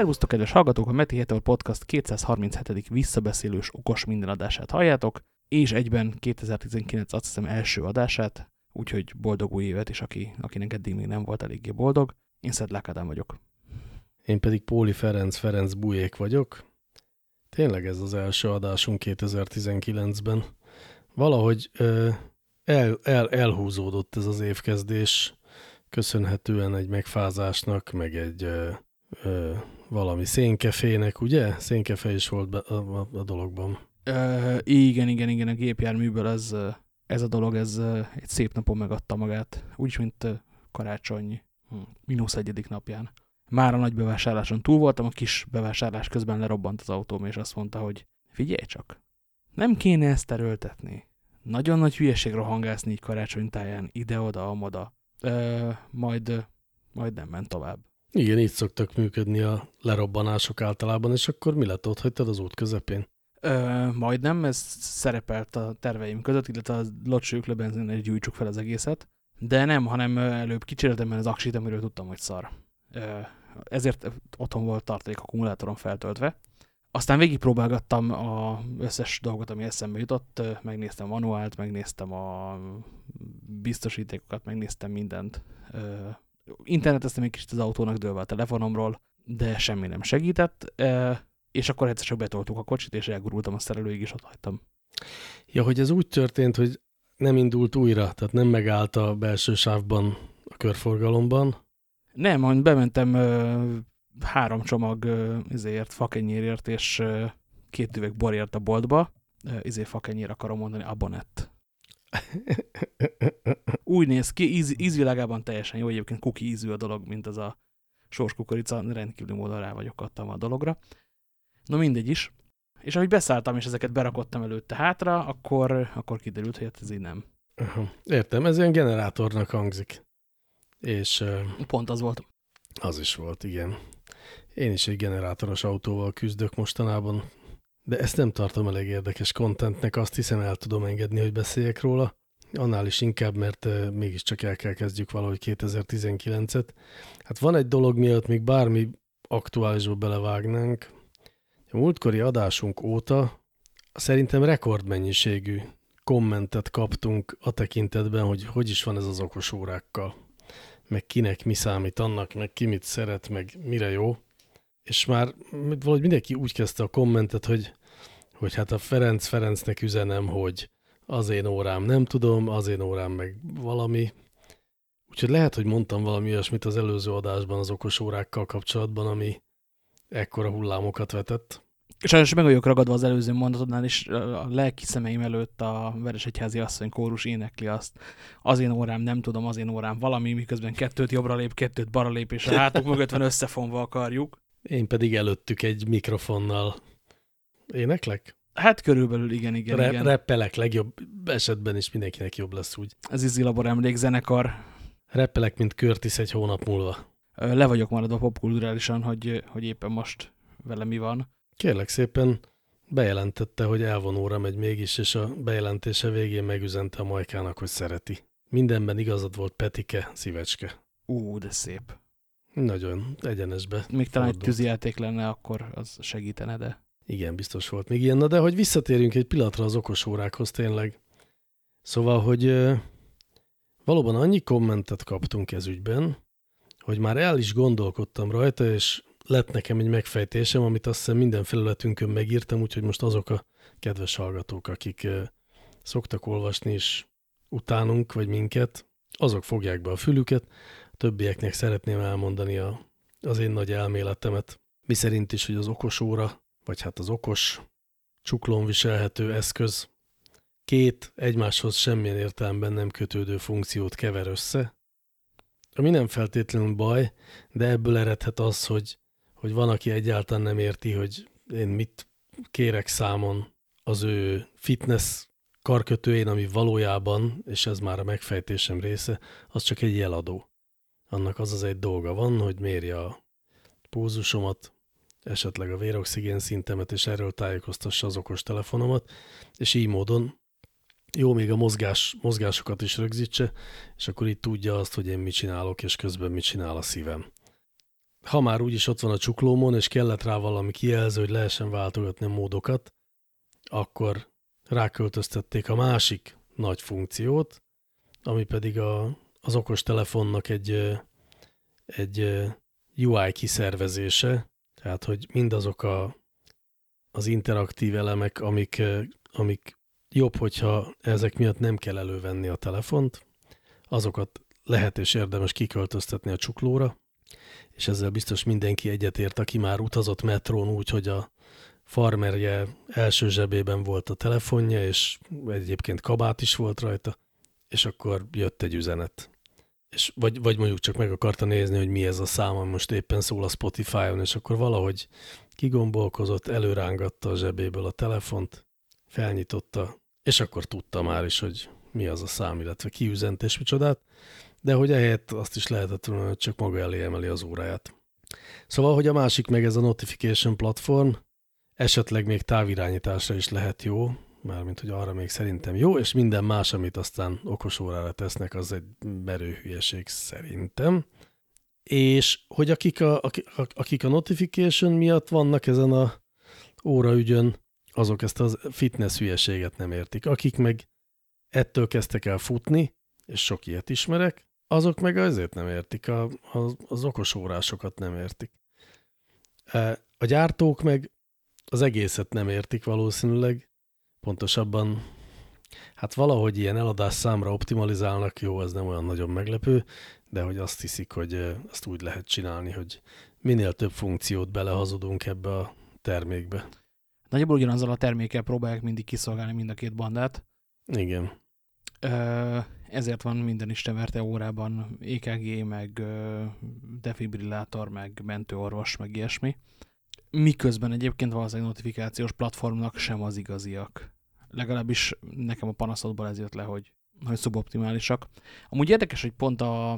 Szervusztok, kedves hallgatók! A Meti Heteor Podcast 237. visszabeszélős okos minden adását halljátok, és egyben 2019 azt hiszem első adását, úgyhogy boldog új évet, és aki, akinek eddig még nem volt eléggé boldog. Én Szedlák Ádám vagyok. Én pedig Póli Ferenc Ferenc Bujék vagyok. Tényleg ez az első adásunk 2019-ben. Valahogy ö, el, el, elhúzódott ez az évkezdés, köszönhetően egy megfázásnak, meg egy ö, valami szénkefének, ugye? Szénkefe is volt be a, a, a dologban. Ö, igen, igen, igen, a gépjárműből ez, ez a dolog, ez egy szép napon megadta magát, úgyis, mint karácsony hm, mínusz egyedik napján. Már a nagy bevásárláson túl voltam, a kis bevásárlás közben lerobbant az autóm, és azt mondta, hogy figyelj csak, nem kéne ezt erőltetni. Nagyon nagy hülyeség rohangászni így karácsonytáján, ide-oda, amoda. Ö, majd, majd nem ment tovább. Igen, így szoktak működni a lerobbanások általában, és akkor mi lett, ott hagytad az út közepén? Ö, majdnem, ez szerepelt a terveim között, illetve a locsők le benzinre gyújtsuk fel az egészet. De nem, hanem előbb kicséreltem az aksit, amiről tudtam, hogy szar. Ö, ezért otthon volt tartalék akkumulátoron feltöltve. Aztán végigpróbálgattam a összes dolgot, ami eszembe jutott, megnéztem manuált, megnéztem a biztosítékokat, megnéztem mindent. Interneteztem egy kicsit az autónak dőlve a telefonomról, de semmi nem segített, és akkor egyszer csak betoltuk a kocsit, és elgurultam a szerelőig, és ott hagytam. Ja, hogy ez úgy történt, hogy nem indult újra, tehát nem megállt a belső sávban a körforgalomban? Nem, hogy bementem három csomag izért, fakenyérért és két üveg borért a boltba. Izé fakenyér akarom mondani, abonett. Úgy néz ki, íz, ízvilágában teljesen jó, egyébként kuki ízű a dolog, mint az a sorskukorica, rendkívül módon rá vagyok adtam a dologra. No mindegy is. És ahogy beszálltam, és ezeket berakottam előtte hátra, akkor, akkor kiderült, hogy hát ez így nem. Értem, ez ilyen generátornak hangzik. És... Pont az volt. Az is volt, igen. Én is egy generátoros autóval küzdök mostanában, de ezt nem tartom elég érdekes kontentnek, azt hiszem el tudom engedni, hogy beszéljek róla. Annál is inkább, mert mégiscsak el kell kezdjük valahogy 2019-et. Hát van egy dolog, mielőtt még bármi aktuálisból belevágnánk. A múltkori adásunk óta szerintem rekordmennyiségű kommentet kaptunk a tekintetben, hogy hogy is van ez az okos órákkal, meg kinek mi számít annak, meg ki mit szeret, meg mire jó és már valahogy mindenki úgy kezdte a kommentet, hogy, hogy hát a Ferenc Ferencnek üzenem, hogy az én órám nem tudom, az én órám meg valami. Úgyhogy lehet, hogy mondtam valami olyasmit az előző adásban az okos órákkal kapcsolatban, ami ekkora hullámokat vetett. Sajnos meg vagyok ragadva az előző mondatodnál, és a lelki szemeim előtt a Veresegyházi asszony kórus énekli azt. Az én órám, nem tudom, az én órám valami, miközben kettőt jobbra lép, kettőt balra lép, és a hátuk mögött van összefonva akarjuk. Én pedig előttük egy mikrofonnal éneklek? Hát körülbelül igen, igen, Re igen. Reppelek legjobb esetben is mindenkinek jobb lesz úgy. Ez izilabor emlékzenekar. Reppelek, mint Curtis egy hónap múlva. Le vagyok maradva popkulturálisan, hogy, hogy éppen most vele mi van. Kérlek szépen, bejelentette, hogy elvonóra megy mégis, és a bejelentése végén megüzente a Majkának, hogy szereti. Mindenben igazad volt Petike, szívecske. Ú, de szép. Nagyon egyenesbe. Még talán egy tűzijáték lenne, akkor az segítene, de... Igen, biztos volt még ilyen. Na de hogy visszatérjünk egy pillanatra az okos órákhoz tényleg. Szóval, hogy valóban annyi kommentet kaptunk ez ügyben, hogy már el is gondolkodtam rajta, és lett nekem egy megfejtésem, amit azt hiszem minden felületünkön megírtam, úgyhogy most azok a kedves hallgatók, akik szoktak olvasni is utánunk, vagy minket, azok fogják be a fülüket, többieknek szeretném elmondani a, az én nagy elméletemet, mi szerint is, hogy az okos óra, vagy hát az okos, csuklón viselhető eszköz két egymáshoz semmilyen értelemben nem kötődő funkciót kever össze, ami nem feltétlenül baj, de ebből eredhet az, hogy, hogy van, aki egyáltalán nem érti, hogy én mit kérek számon az ő fitness karkötőjén, ami valójában, és ez már a megfejtésem része, az csak egy jeladó annak az az egy dolga van, hogy mérje a púzusomat, esetleg a véroxigén szintemet, és erről tájékoztassa az okos telefonomat, és így módon jó még a mozgás, mozgásokat is rögzítse, és akkor így tudja azt, hogy én mit csinálok, és közben mit csinál a szívem. ha már úgyis ott van a csuklómon, és kellett rá valami kijelző, hogy lehessen váltogatni a módokat, akkor ráköltöztették a másik nagy funkciót, ami pedig a, az okos telefonnak egy, egy UI kiszervezése, tehát hogy mindazok a, az interaktív elemek, amik, amik jobb, hogyha ezek miatt nem kell elővenni a telefont, azokat lehet és érdemes kiköltöztetni a csuklóra, és ezzel biztos mindenki egyetért, aki már utazott metrón úgy, hogy a farmerje első zsebében volt a telefonja, és egyébként kabát is volt rajta, és akkor jött egy üzenet. És vagy, vagy mondjuk csak meg akarta nézni, hogy mi ez a szám, ami most éppen szól a Spotify-on, és akkor valahogy kigombolkozott, előrángatta a zsebéből a telefont, felnyitotta, és akkor tudta már is, hogy mi az a szám, illetve ki üzent és micsodát, de hogy ehelyett azt is lehetett volna, hogy csak maga elé emeli az óráját. Szóval, hogy a másik meg ez a notification platform, esetleg még távirányításra is lehet jó, mármint, hogy arra még szerintem jó, és minden más, amit aztán okos órára tesznek, az egy merő hülyeség szerintem. És hogy akik a, akik a notification miatt vannak ezen a óraügyön, azok ezt a fitness hülyeséget nem értik. Akik meg ettől kezdtek el futni, és sok ilyet ismerek, azok meg azért nem értik, a, a, az okos órásokat nem értik. E, a gyártók meg az egészet nem értik valószínűleg, pontosabban hát valahogy ilyen eladás számra optimalizálnak, jó, ez nem olyan nagyon meglepő, de hogy azt hiszik, hogy azt úgy lehet csinálni, hogy minél több funkciót belehazudunk ebbe a termékbe. Nagyjából ugyanazzal a termékkel próbálják mindig kiszolgálni mind a két bandát. Igen. Ezért van minden istenverte órában EKG, meg defibrillátor, meg mentőorvos, meg ilyesmi. Miközben egyébként valószínűleg notifikációs platformnak sem az igaziak. Legalábbis nekem a panaszodból ez jött le, hogy, hogy szuboptimálisak. Amúgy érdekes, hogy pont a,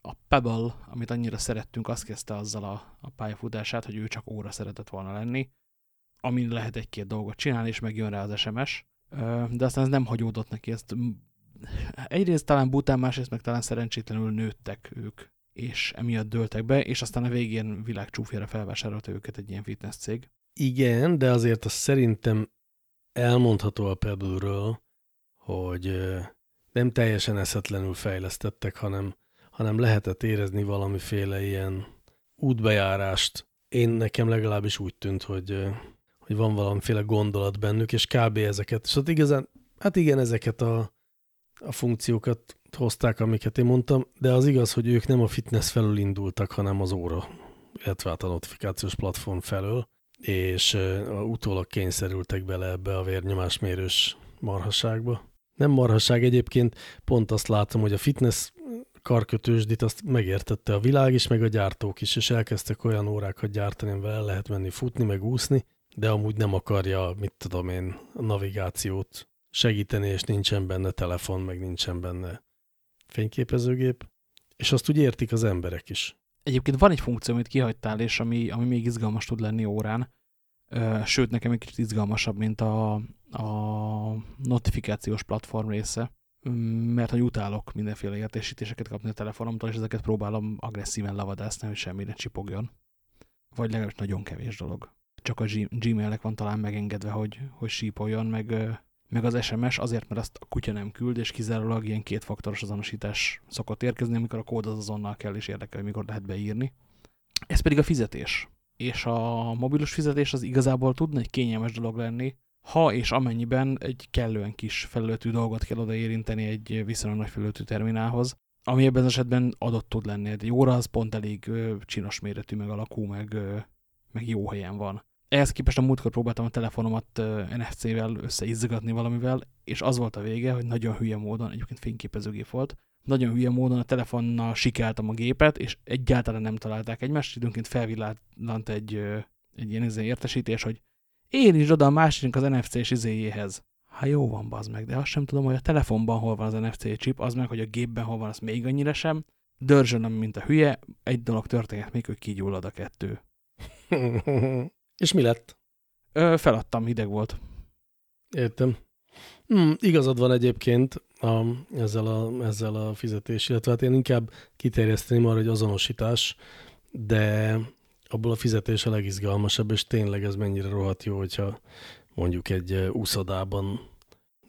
a Pebble, amit annyira szerettünk, azt kezdte azzal a, a pályafutását, hogy ő csak óra szeretett volna lenni, amin lehet egy-két dolgot csinálni, és megjön rá az SMS, de aztán ez nem hagyódott neki, ezt egyrészt talán bután, másrészt meg talán szerencsétlenül nőttek ők, és emiatt dőltek be, és aztán a végén világcsúfjára felvásárolta őket egy ilyen fitness cég. Igen, de azért azt szerintem elmondható a Pebble-ről, hogy nem teljesen eszetlenül fejlesztettek, hanem, hanem lehetett érezni valamiféle ilyen útbejárást. Én nekem legalábbis úgy tűnt, hogy, hogy van valamiféle gondolat bennük, és kb. ezeket, ott igazán, hát igen, ezeket a, a funkciókat hozták, amiket én mondtam, de az igaz, hogy ők nem a fitness felől indultak, hanem az óra, illetve hát a notifikációs platform felől, és utólag kényszerültek bele ebbe a vérnyomásmérős marhaságba. Nem marhaság egyébként, pont azt látom, hogy a fitness karkötősdit azt megértette a világ is, meg a gyártók is, és elkezdtek olyan órákat gyártani, amivel el lehet menni futni, meg úszni, de amúgy nem akarja, mit tudom én, a navigációt segíteni, és nincsen benne telefon, meg nincsen benne fényképezőgép, és azt úgy értik az emberek is. Egyébként van egy funkció, amit kihagytál, és ami, ami még izgalmas tud lenni órán, sőt, nekem egy kicsit izgalmasabb, mint a, a notifikációs platform része, mert hogy utálok mindenféle értesítéseket kapni a telefonomtól, és ezeket próbálom agresszíven lavadászni, hogy semmire csipogjon. Vagy legalábbis nagyon kevés dolog. Csak a Gmailnek van talán megengedve, hogy, hogy sípoljon, meg meg az SMS azért, mert azt a kutya nem küld, és kizárólag ilyen kétfaktoros azonosítás szokott érkezni, amikor a kód az azonnal kell, és érdekel, hogy mikor lehet beírni. Ez pedig a fizetés. És a mobilos fizetés az igazából tudna egy kényelmes dolog lenni, ha és amennyiben egy kellően kis felületű dolgot kell oda érinteni egy viszonylag nagy felületű terminálhoz, ami ebben az esetben adott tud lenni. Egy óra az pont elég csinos méretű, meg alakú, meg, meg jó helyen van. Ehhez képest a múltkor próbáltam a telefonomat NFC-vel összeizzigatni valamivel, és az volt a vége, hogy nagyon hülye módon, egyébként fényképezőgép volt, nagyon hülye módon a telefonnal sikáltam a gépet, és egyáltalán nem találták egymást, időnként felvillant egy, egy ilyen izé értesítés, hogy én is oda a másiknak az NFC-s izéjéhez. Hát jó van, bazd meg, de azt sem tudom, hogy a telefonban hol van az NFC chip, az meg, hogy a gépben hol van, az még annyira sem. Dörzsönöm, mint a hülye, egy dolog történt még, hogy kigyullad a kettő. És mi lett? Ö, feladtam, hideg volt. Értem. Hmm, igazad van egyébként a, ezzel, a, ezzel a fizetés, illetve hát én inkább kiterjeszteném arra, hogy azonosítás, de abból a fizetés a legizgalmasabb, és tényleg ez mennyire rohadt jó, hogyha mondjuk egy úszodában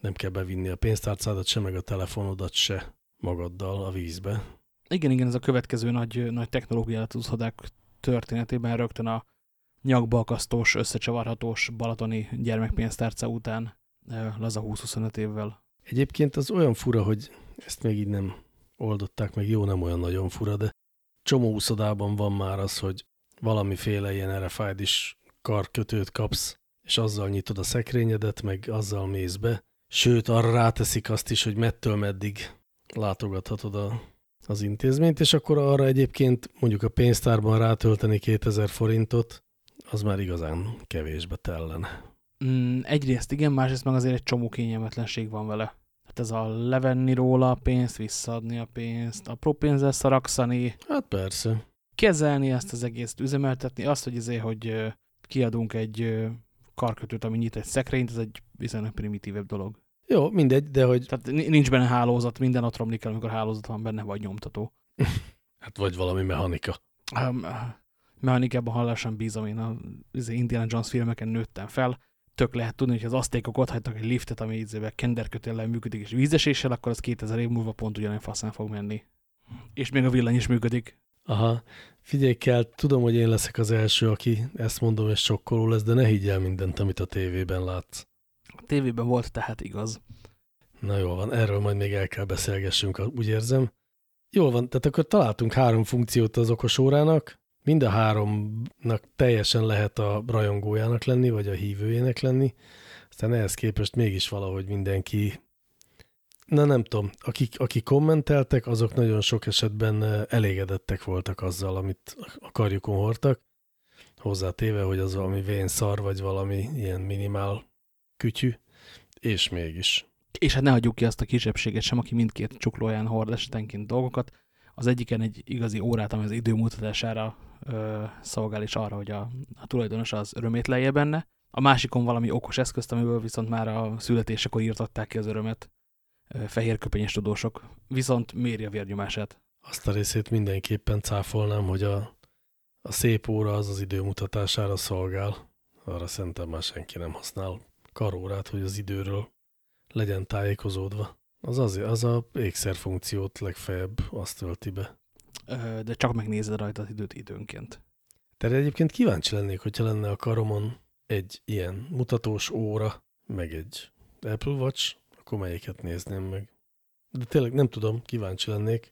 nem kell bevinni a pénztárcádat se, meg a telefonodat se magaddal a vízbe. Igen, igen, ez a következő nagy, nagy technológiát úszodák történetében rögtön a nyakbalkasztós, összecsavarhatós balatoni gyermekpénztárca után laza 20-25 évvel. Egyébként az olyan fura, hogy ezt még így nem oldották meg, jó, nem olyan nagyon fura, de csomó úszodában van már az, hogy valamiféle ilyen rfid is karkötőt kapsz, és azzal nyitod a szekrényedet, meg azzal mész be. Sőt, arra ráteszik azt is, hogy mettől meddig látogathatod a, az intézményt, és akkor arra egyébként mondjuk a pénztárban rátölteni 2000 forintot, az már igazán kevésbe tellene. Mm, egyrészt igen, másrészt meg azért egy csomó kényelmetlenség van vele. Hát ez a levenni róla a pénzt, visszaadni a pénzt, apró pénzzel szarakszani. Hát persze. Kezelni ezt az egészet, üzemeltetni, azt, hogy azért, hogy kiadunk egy karkötőt, ami nyit egy szekrényt, ez egy viszonylag primitívebb dolog. Jó, mindegy, de hogy... Tehát nincs benne hálózat, minden ott romlik el, amikor hálózat van benne, vagy nyomtató. hát vagy valami mechanika. Um, mechanikában hallásan bízom, én az izé, Indiana Jones filmeken nőttem fel, tök lehet tudni, hogy az asztékok ott hagytak egy liftet, ami ízével kenderkötéllel működik, és vízeséssel, akkor az 2000 év múlva pont ugyanilyen faszán fog menni. És még a villany is működik. Aha, figyelj kell, tudom, hogy én leszek az első, aki ezt mondom, és sokkoló lesz, de ne higgy el mindent, amit a tévében látsz. A tévében volt tehát igaz. Na jó van, erről majd még el kell beszélgessünk, úgy érzem. Jól van, tehát akkor találtunk három funkciót az okos órának, mind a háromnak teljesen lehet a rajongójának lenni, vagy a hívőjének lenni, aztán ehhez képest mégis valahogy mindenki, na nem tudom, akik, akik kommenteltek, azok nagyon sok esetben elégedettek voltak azzal, amit a karjukon hordtak, hozzátéve, hogy az valami vén szar, vagy valami ilyen minimál kütyű, és mégis. És hát ne hagyjuk ki azt a kisebbséget sem, aki mindkét csuklóján hord esetenként dolgokat. Az egyiken egy igazi órát, ami az időmutatására ö, szolgál, és arra, hogy a, a tulajdonos az örömét lejje benne. A másikon valami okos eszközt, amiből viszont már a születésekor írtatták ki az örömet ö, fehérköpenyes tudósok, viszont méri a vérnyomását. Azt a részét mindenképpen cáfolnám, hogy a, a szép óra az az időmutatására szolgál. Arra szerintem már senki nem használ karórát, hogy az időről legyen tájékozódva. Az, az, az a ékszer funkciót legfeljebb azt tölti be de csak megnézed rajta az időt időnként. Te egyébként kíváncsi lennék, hogyha lenne a karomon egy ilyen mutatós óra, meg egy Apple Watch, akkor melyiket nézném meg. De tényleg nem tudom, kíváncsi lennék.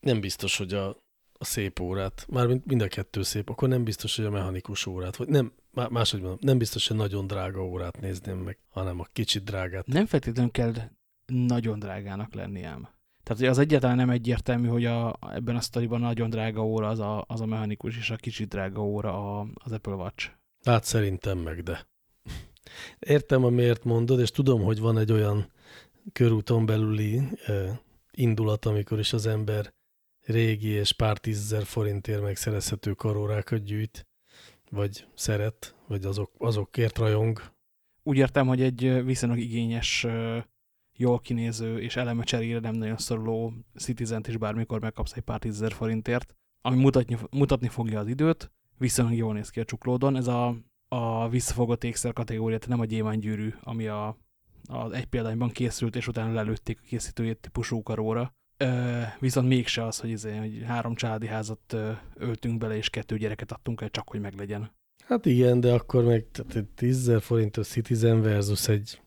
Nem biztos, hogy a, a szép órát, már mind a kettő szép, akkor nem biztos, hogy a mechanikus órát, vagy nem, máshogy mondom, nem biztos, hogy nagyon drága órát nézném meg, hanem a kicsit drágát. Nem feltétlenül kell nagyon drágának lenni ám. Tehát az egyáltalán nem egyértelmű, hogy a, ebben a sztoriban nagyon drága óra az a, az a mechanikus, és a kicsit drága óra a, az Apple Watch. Hát szerintem meg, de. Értem, a miért mondod, és tudom, hogy van egy olyan körúton belüli eh, indulat, amikor is az ember régi és pár tízezer forintért megszerezhető karórákat gyűjt, vagy szeret, vagy azok, azokért rajong. Úgy értem, hogy egy viszonylag igényes jól kinéző és eleme cserére nem nagyon szoruló Citizen-t is bármikor megkapsz egy pár tízezer forintért, ami mutatni, mutatni fogja az időt, viszonylag jól néz ki a csuklódon. Ez a, a visszafogott ékszer kategória, nem a gyémánygyűrű, ami a, a egy példányban készült, és utána lelőtték a készítőjét típusú karóra. Ö, viszont mégse az, hogy, izé, hogy három családi házat öltünk bele, és kettő gyereket adtunk el, csak hogy meglegyen. Hát igen, de akkor meg 10 forintos Citizen versus egy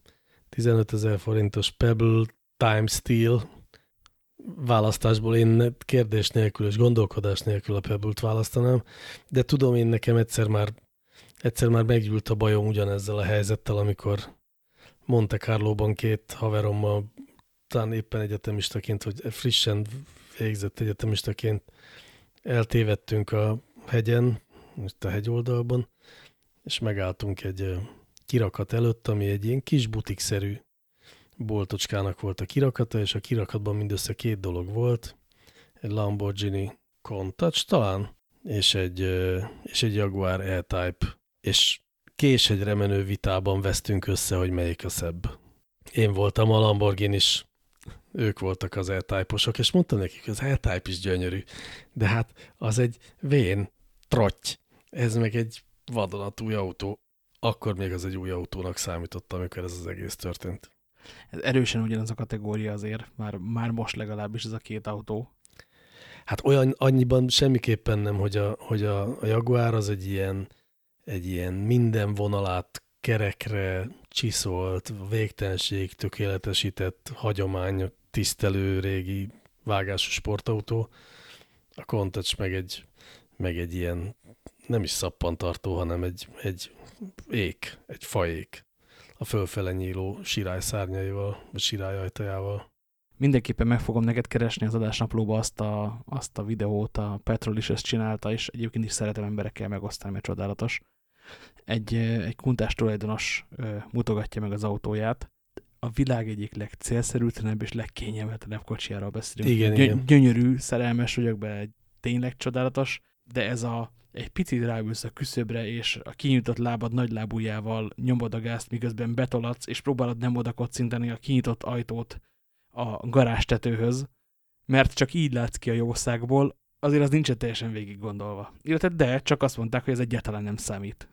15 ezer forintos Pebble Time Steel választásból én kérdés nélkül és gondolkodás nélkül a Pebble-t választanám, de tudom én nekem egyszer már, egyszer már meggyűlt a bajom ugyanezzel a helyzettel, amikor Monte Carlo-ban két haverommal, talán éppen egyetemistaként, vagy frissen végzett egyetemistaként eltévedtünk a hegyen, most a hegyoldalban, és megálltunk egy kirakat előtt, ami egy ilyen kis butikszerű boltocskának volt a kirakata, és a kirakatban mindössze két dolog volt, egy Lamborghini Countach talán, és egy, és egy Jaguar E-Type, és késhegyre menő vitában vesztünk össze, hogy melyik a szebb. Én voltam a Lamborghini is, ők voltak az E-Type-osok, és mondtam nekik, hogy az E-Type is gyönyörű, de hát az egy vén trotty. Ez meg egy vadonatúj autó. Akkor még az egy új autónak számított, amikor ez az egész történt. Ez erősen ugyanaz a kategória azért, már, már most legalábbis ez a két autó. Hát olyan annyiban semmiképpen nem, hogy a, hogy a, a Jaguar az egy ilyen, egy ilyen minden vonalát kerekre csiszolt, végtelenség tökéletesített, hagyomány tisztelő régi vágású sportautó. A Countach meg egy, meg egy ilyen nem is szappantartó, hanem egy, egy ék, egy faék a fölfele nyíló sirály szárnyaival, vagy sirály ajtajával. Mindenképpen meg fogom neked keresni az adásnaplóba azt a, azt a videót, a Petrol is ezt csinálta, és egyébként is szeretem emberekkel megosztani, mert csodálatos. Egy, egy kuntás tulajdonos mutogatja meg az autóját, a világ egyik legcélszerűtlenebb és legkényelmetlenebb kocsijáról beszélünk. Igen, Gy igen. Gyönyörű, szerelmes vagyok be, tényleg csodálatos, de ez a egy picit ráülsz a küszöbre, és a kinyújtott lábad nagy lábújával nyomod a gázt, miközben betoladsz, és próbálod nem oda kocintani a kinyitott ajtót a garázstetőhöz, mert csak így látsz ki a jószágból, azért az nincsen teljesen végig gondolva. Illetve de, csak azt mondták, hogy ez egyáltalán nem számít.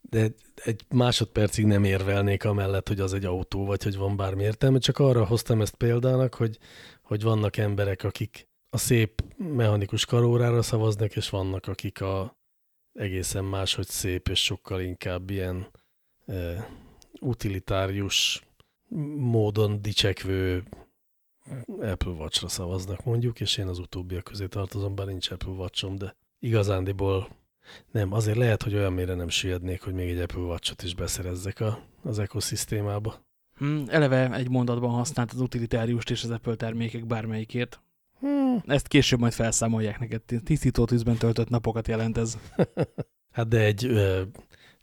De egy másodpercig nem érvelnék amellett, hogy az egy autó, vagy hogy van bármi értelme, csak arra hoztam ezt példának, hogy, hogy vannak emberek, akik a szép mechanikus karórára szavaznak, és vannak, akik a egészen máshogy szép, és sokkal inkább ilyen e, utilitárius módon dicsekvő Apple Watch-ra szavaznak mondjuk, és én az utóbbiak közé tartozom, bár nincs Apple Watch-om, de igazándiból nem, azért lehet, hogy olyan mére nem süllyednék, hogy még egy Apple Watch-ot is beszerezzek a, az ekoszisztémába. Hmm, eleve egy mondatban használt az utilitáriust és az Apple termékek bármelyikért. Hmm. Ezt később majd felszámolják neked. Tisztító tűzben töltött napokat jelent ez. hát de egy,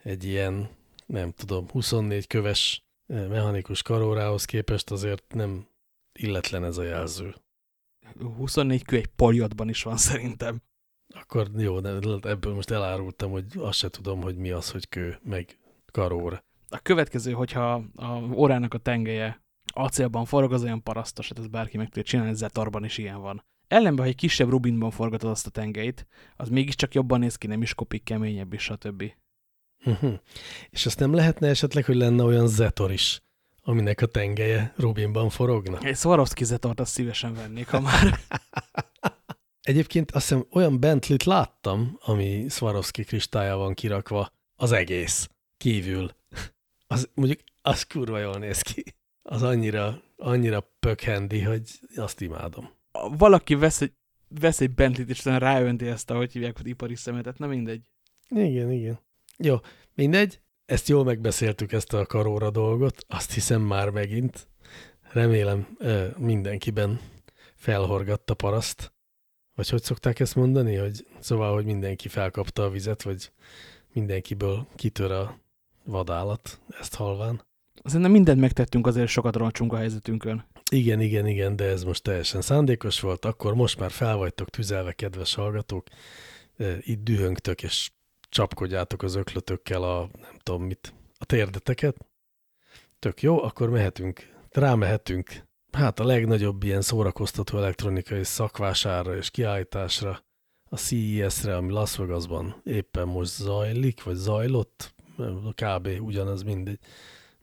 egy ilyen, nem tudom, 24 köves mechanikus karórához képest azért nem illetlen ez a jelző. 24 kő egy poljotban is van szerintem. Akkor jó, de ebből most elárultam, hogy azt se tudom, hogy mi az, hogy kő, meg karóra. A következő, hogyha a órának a tengelye acélban forog, az olyan parasztos, hát ez bárki meg tudja csinálni, zetarban is ilyen van. Ellenben, ha egy kisebb rubinban forgatod azt a tengelyt, az mégiscsak jobban néz ki, nem is kopik, keményebb is, stb. Uh mhm. -huh. És azt nem lehetne esetleg, hogy lenne olyan zetor is, aminek a tengelye rubinban forogna? Egy Swarovski zetort azt szívesen vennék, ha már. Egyébként azt hiszem olyan Bentley-t láttam, ami Swarovski kristálya van kirakva, az egész, kívül. Az, mondjuk az kurva jól néz ki. Az annyira, annyira pökhendi, hogy azt imádom. Valaki vesz egy, vesz egy Bentley-t, és ráönti ezt, ahogy hívják, hogy ipari szemetet, na mindegy. Igen, igen. Jó, mindegy. Ezt jól megbeszéltük, ezt a karóra dolgot. Azt hiszem már megint. Remélem mindenkiben felhorgatta paraszt. Vagy hogy szokták ezt mondani, hogy szóval, hogy mindenki felkapta a vizet, vagy mindenkiből kitör a vadállat, ezt halván. Szerintem mindent megtettünk, azért sokat roncsunk a helyzetünkön. Igen, igen, igen, de ez most teljesen szándékos volt, akkor most már fel vagytok tüzelve, kedves hallgatók, itt dühöngtök, és csapkodjátok az öklötökkel a, nem tudom mit, a térdeteket. Tök jó, akkor mehetünk, rámehetünk hát a legnagyobb ilyen szórakoztató elektronikai szakvására és kiállításra, a CES-re, ami Las Vegasban éppen most zajlik, vagy zajlott, kb. ugyanaz mindegy,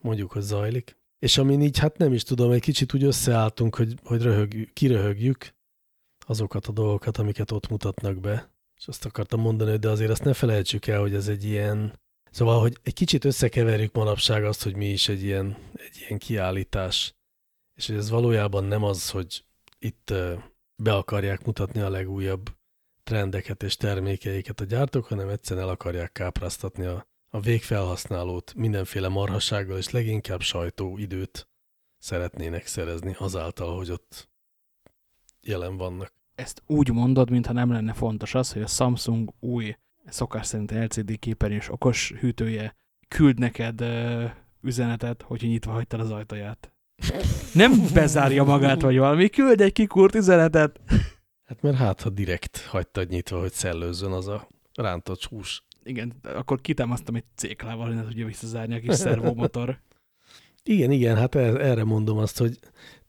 mondjuk, hogy zajlik. És amin így, hát nem is tudom, egy kicsit úgy összeálltunk, hogy, hogy röhög, kiröhögjük azokat a dolgokat, amiket ott mutatnak be. És azt akartam mondani, de azért azt ne felejtsük el, hogy ez egy ilyen, szóval, hogy egy kicsit összekeverjük manapság azt, hogy mi is egy ilyen, egy ilyen kiállítás és hogy ez valójában nem az, hogy itt be akarják mutatni a legújabb trendeket és termékeiket a gyártók, hanem egyszerűen el akarják kápráztatni a, a végfelhasználót mindenféle marhasággal, és leginkább sajtó időt szeretnének szerezni azáltal, hogy ott jelen vannak. Ezt úgy mondod, mintha nem lenne fontos az, hogy a Samsung új szokás szerint LCD képernyős okos hűtője küld neked üzenetet, hogy nyitva hagytad az ajtaját. Nem bezárja magát, vagy valami, küld egy kikúrt üzenetet. Hát mert hát, ha direkt hagytad nyitva, hogy szellőzzön az a rántott hús. Igen, akkor kitámasztam egy céklával, hogy ne tudja visszazárni a kis szervomotor. igen, igen, hát er-, erre mondom azt, hogy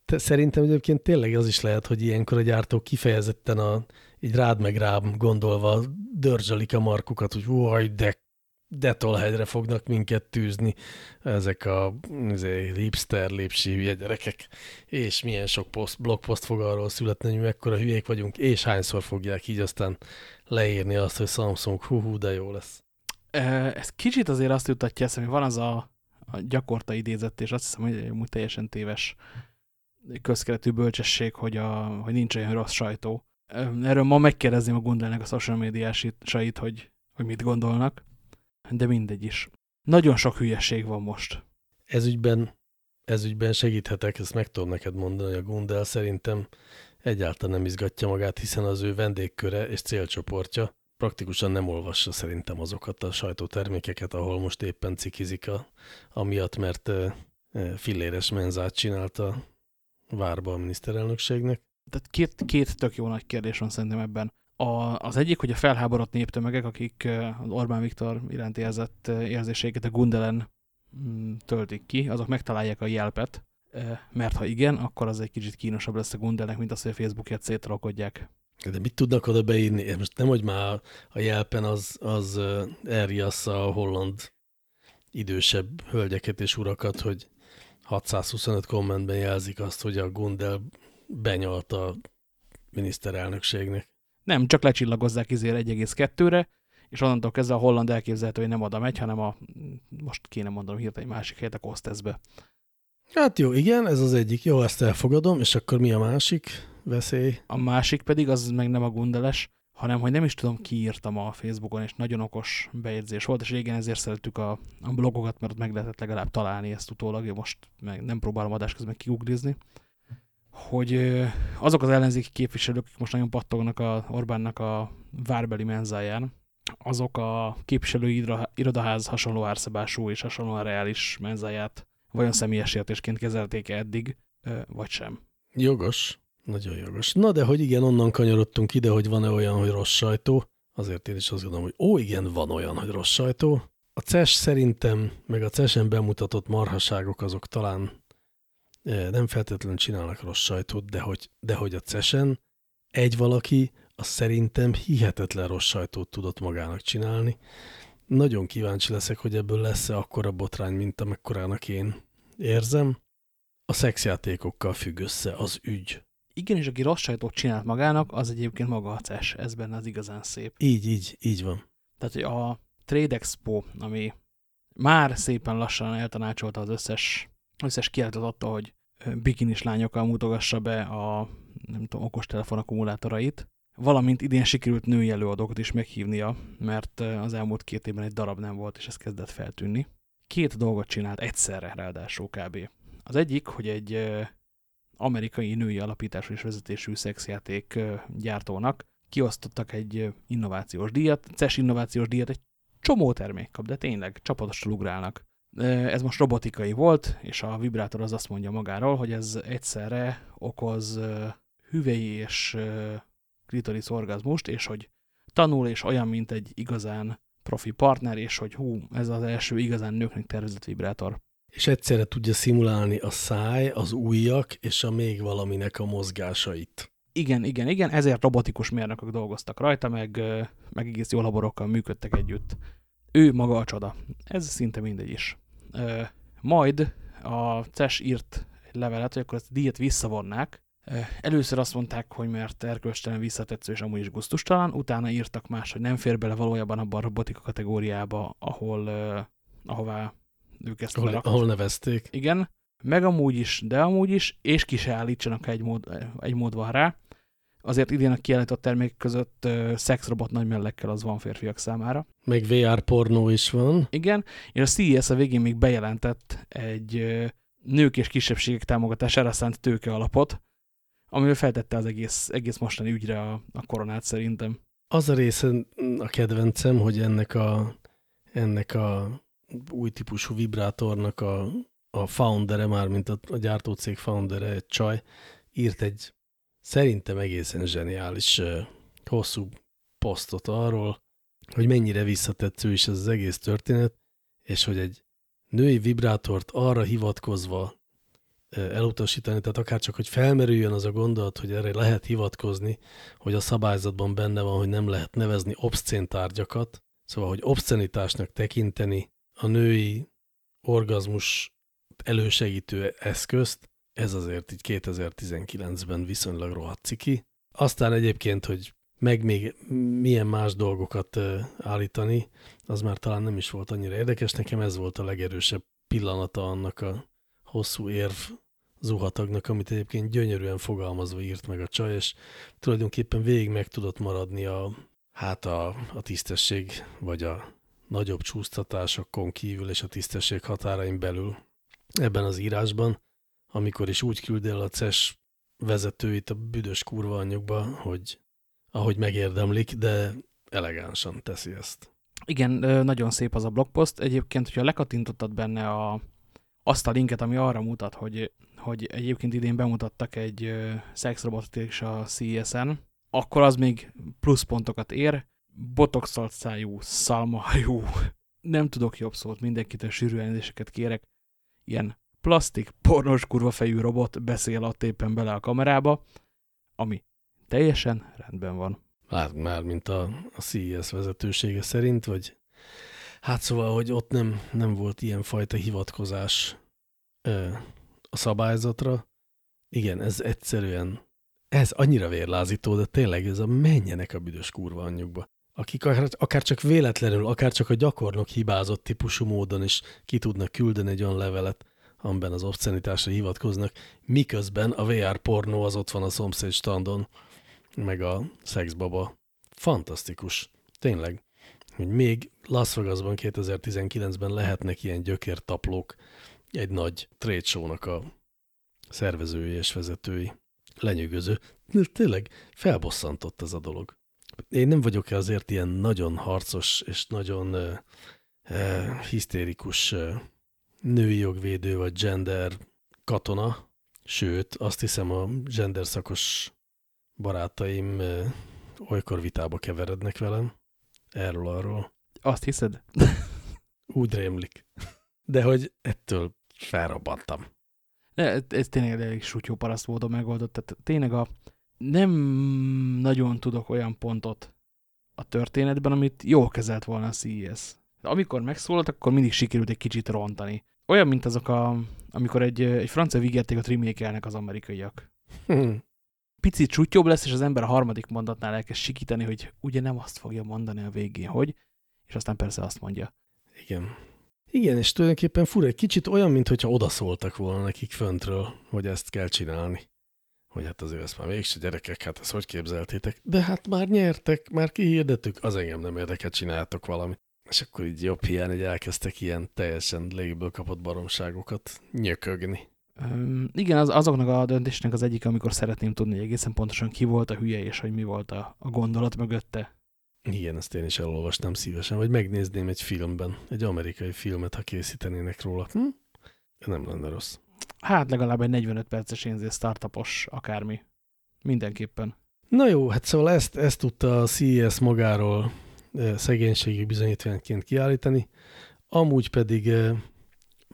te, szerintem egyébként tényleg az is lehet, hogy ilyenkor a gyártók kifejezetten a így rád meg rám gondolva dörzsölik a markukat, hogy uaj, de detolhegyre fognak minket tűzni ezek a izé, hipster, lépsi hülye gyerekek, és milyen sok poszt, blogpost fog arról születni, hogy mekkora hülyék vagyunk, és hányszor fogják így aztán leírni azt, hogy Samsung, hú, hú de jó lesz. Ez kicsit azért azt jutatja eszembe, van az a, a gyakorta idézett, és azt hiszem, hogy úgy teljesen téves közkeletű bölcsesség, hogy, a, hogy nincs olyan rossz sajtó. Erről ma megkérdezném a Gundelnek a social médiásait, hogy, hogy mit gondolnak, de mindegy is. Nagyon sok hülyeség van most. Ezügyben, ezügyben segíthetek, ezt meg tudom neked mondani, a Gundel szerintem egyáltalán nem izgatja magát, hiszen az ő vendégköre és célcsoportja praktikusan nem olvassa szerintem azokat a sajtótermékeket, ahol most éppen cikizik a, amiatt, mert filléres menzát csinált a várba a miniszterelnökségnek. Tehát két, két tök jó nagy kérdés van szerintem ebben. A, az egyik, hogy a felháborodott néptömegek, akik az Orbán Viktor iránt érzett érzéseiket a Gundelen mm, töltik ki, azok megtalálják a jelpet, mert ha igen, akkor az egy kicsit kínosabb lesz a Gundelnek, mint az, hogy a Facebookját szétralkodják. De mit tudnak oda beírni? Most nem, hogy már a jelpen az, az elriassza a holland idősebb hölgyeket és urakat, hogy 625 kommentben jelzik azt, hogy a Gundel benyalt a miniszterelnökségnek. Nem, csak lecsillagozzák izére 1,2-re, és onnantól kezdve a holland elképzelhető, hogy nem oda megy, hanem a, most kéne mondanom hirtelen egy másik helyet a Kosteszbe. Hát jó, igen, ez az egyik. Jó, ezt elfogadom, és akkor mi a másik veszély? A másik pedig, az meg nem a gundeles, hanem hogy nem is tudom, kiírtam a Facebookon, és nagyon okos bejegyzés volt, és régen ezért szerettük a, a blogokat, mert meg lehetett legalább találni ezt utólag, én most meg nem próbálom adás közben kiguglizni, hogy azok az ellenzéki képviselők, akik most nagyon pattognak a Orbánnak a várbeli menzáján, azok a képviselői irodaház hasonló árszabású és hasonló reális menzáját vajon személyes értésként kezelték -e eddig, vagy sem. Jogos, nagyon jogos. Na de hogy igen, onnan kanyarodtunk ide, hogy van-e olyan, hogy rossz sajtó. Azért én is azt gondolom, hogy ó, igen, van olyan, hogy rossz sajtó. A CES szerintem, meg a CES-en bemutatott marhaságok azok talán nem feltétlenül csinálnak rossz sajtót, de hogy, de hogy a CES-en egy valaki, az szerintem hihetetlen rossz sajtót tudott magának csinálni. Nagyon kíváncsi leszek, hogy ebből lesz-e akkora botrány, mint amekkorának én érzem. A szexjátékokkal függ össze az ügy. Igen, és aki rossz sajtót csinált magának, az egyébként maga a CES, ez benne az igazán szép. Így, így, így van. Tehát, hogy a Trade Expo, ami már szépen lassan eltanácsolta az összes, összes kiállatot attól, hogy bikinis lányokkal mutogassa be a nem tudom, okostelefon akkumulátorait, valamint idén sikerült női előadókat is meghívnia, mert az elmúlt két évben egy darab nem volt, és ez kezdett feltűnni. Két dolgot csinált egyszerre ráadásul kb. Az egyik, hogy egy amerikai női alapítású és vezetésű szexjáték gyártónak kiosztottak egy innovációs díjat, CES innovációs díjat, egy csomó termék kap, de tényleg csapatosan ugrálnak. Ez most robotikai volt, és a vibrátor az azt mondja magáról, hogy ez egyszerre okoz hüvei és klitoris orgazmust, és hogy tanul, és olyan, mint egy igazán profi partner, és hogy hú, ez az első igazán nőknek tervezett vibrátor. És egyszerre tudja szimulálni a száj, az ujjak és a még valaminek a mozgásait. Igen, igen, igen, ezért robotikus mérnökök dolgoztak rajta, meg, meg egész jó laborokkal működtek együtt. Ő maga a csoda. Ez szinte mindegy is. Majd a CES írt levelet, hogy akkor ezt a díjat visszavonnák, Először azt mondták, hogy mert erkölcstelen visszatetsző és amúgy is guztustalan, utána írtak más, hogy nem fér bele valójában abban a robotika kategóriába, ahol, ahová ők ezt ahol, ahol nevezték. Igen, meg amúgy is, de amúgy is, és ki se állítsanak, egy mód, egy mód van rá. Azért idén a kiállított termék között uh, szexrobot nagy mellekkel az van férfiak számára. Meg VR pornó is van. Igen, és a CES a végén még bejelentett egy nők és kisebbségek támogatására szánt tőke alapot, amivel feltette az egész, egész mostani ügyre a, a koronát szerintem. Az a része a kedvencem, hogy ennek a, ennek a új típusú vibrátornak a, a foundere, már mint a, a gyártócég foundere, egy csaj, írt egy szerintem egészen zseniális hosszú posztot arról, hogy mennyire visszatetsző is ez az egész történet, és hogy egy női vibrátort arra hivatkozva elutasítani, tehát akár csak, hogy felmerüljön az a gondolat, hogy erre lehet hivatkozni, hogy a szabályzatban benne van, hogy nem lehet nevezni obszcén tárgyakat, szóval, hogy obscenitásnak tekinteni a női orgazmus elősegítő eszközt, ez azért így 2019-ben viszonylag rohadt ciki. Aztán egyébként, hogy meg még milyen más dolgokat állítani, az már talán nem is volt annyira érdekes. Nekem ez volt a legerősebb pillanata annak a hosszú érv zuhatagnak, amit egyébként gyönyörűen fogalmazva írt meg a csaj, és tulajdonképpen végig meg tudott maradni a, hát a, a tisztesség, vagy a nagyobb csúsztatásokon kívül és a tisztesség határain belül ebben az írásban, amikor is úgy küld el a CES vezetőit a büdös kurva anyjukba, hogy ahogy megérdemlik, de elegánsan teszi ezt. Igen, nagyon szép az a blogpost. Egyébként, hogyha lekattintottad benne a, azt a linket, ami arra mutat, hogy, hogy egyébként idén bemutattak egy szexrobotot is a CES-en, akkor az még pluszpontokat ér. Botoxolt szájú, szalmahajú, nem tudok jobb szót, mindenkitől sűrű elnézéseket kérek. Ilyen plastik, pornos kurva fejű robot beszél ott éppen bele a kamerába, ami teljesen rendben van. Hát már, mint a, a CES vezetősége szerint, vagy hát szóval, hogy ott nem, nem volt ilyen fajta hivatkozás ö, a szabályzatra. Igen, ez egyszerűen, ez annyira vérlázító, de tényleg ez a menjenek a büdös kurva anyjukba. Akik akár csak véletlenül, akár csak a gyakornok hibázott típusú módon is ki tudnak küldeni egy olyan levelet, amiben az obscenitásra hivatkoznak, miközben a VR pornó az ott van a szomszéd standon, meg a szexbaba. Fantasztikus. Tényleg. Hogy még Las Vegasban 2019-ben lehetnek ilyen gyökértaplók egy nagy trade show-nak a szervezői és vezetői. Lenyűgöző. Tényleg felbosszantott ez a dolog. Én nem vagyok azért ilyen nagyon harcos és nagyon uh, uh, hisztérikus uh, női jogvédő vagy gender katona, sőt, azt hiszem a gender szakos barátaim olykor vitába keverednek velem. Erről-arról. Azt hiszed? Úgy rémlik. De hogy ettől felrabbantam. De ez tényleg elég sutyó paraszt módon megoldott. Tehát tényleg a, nem nagyon tudok olyan pontot a történetben, amit jól kezelt volna a CES. De amikor megszólalt, akkor mindig sikerült egy kicsit rontani. Olyan, mint azok a, amikor egy, egy francia vigyátékot remékelnek az amerikaiak. Hmm picit csútyóbb lesz, és az ember a harmadik mondatnál elkezd sikítani, hogy ugye nem azt fogja mondani a végén, hogy, és aztán persze azt mondja. Igen. Igen, és tulajdonképpen fura, egy kicsit olyan, mintha odaszóltak volna nekik föntről, hogy ezt kell csinálni. Hogy hát azért ezt már mégse gyerekek, hát ezt hogy képzeltétek? De hát már nyertek, már kihirdettük, az engem nem érdekel, csináltok valamit. És akkor így jobb hiány, hogy elkezdtek ilyen teljesen légből kapott baromságokat nyökögni. Um, igen, az, azoknak a döntésnek az egyik, amikor szeretném tudni hogy egészen pontosan ki volt a hülye, és hogy mi volt a, a gondolat mögötte. Igen, ezt én is elolvastam szívesen, vagy megnézném egy filmben, egy amerikai filmet, ha készítenének róla. Hm? Nem lenne rossz. Hát legalább egy 45 perces én startupos akármi. Mindenképpen. Na jó, hát szóval ezt, ezt tudta a CES magáról szegénységi bizonyítványként kiállítani, amúgy pedig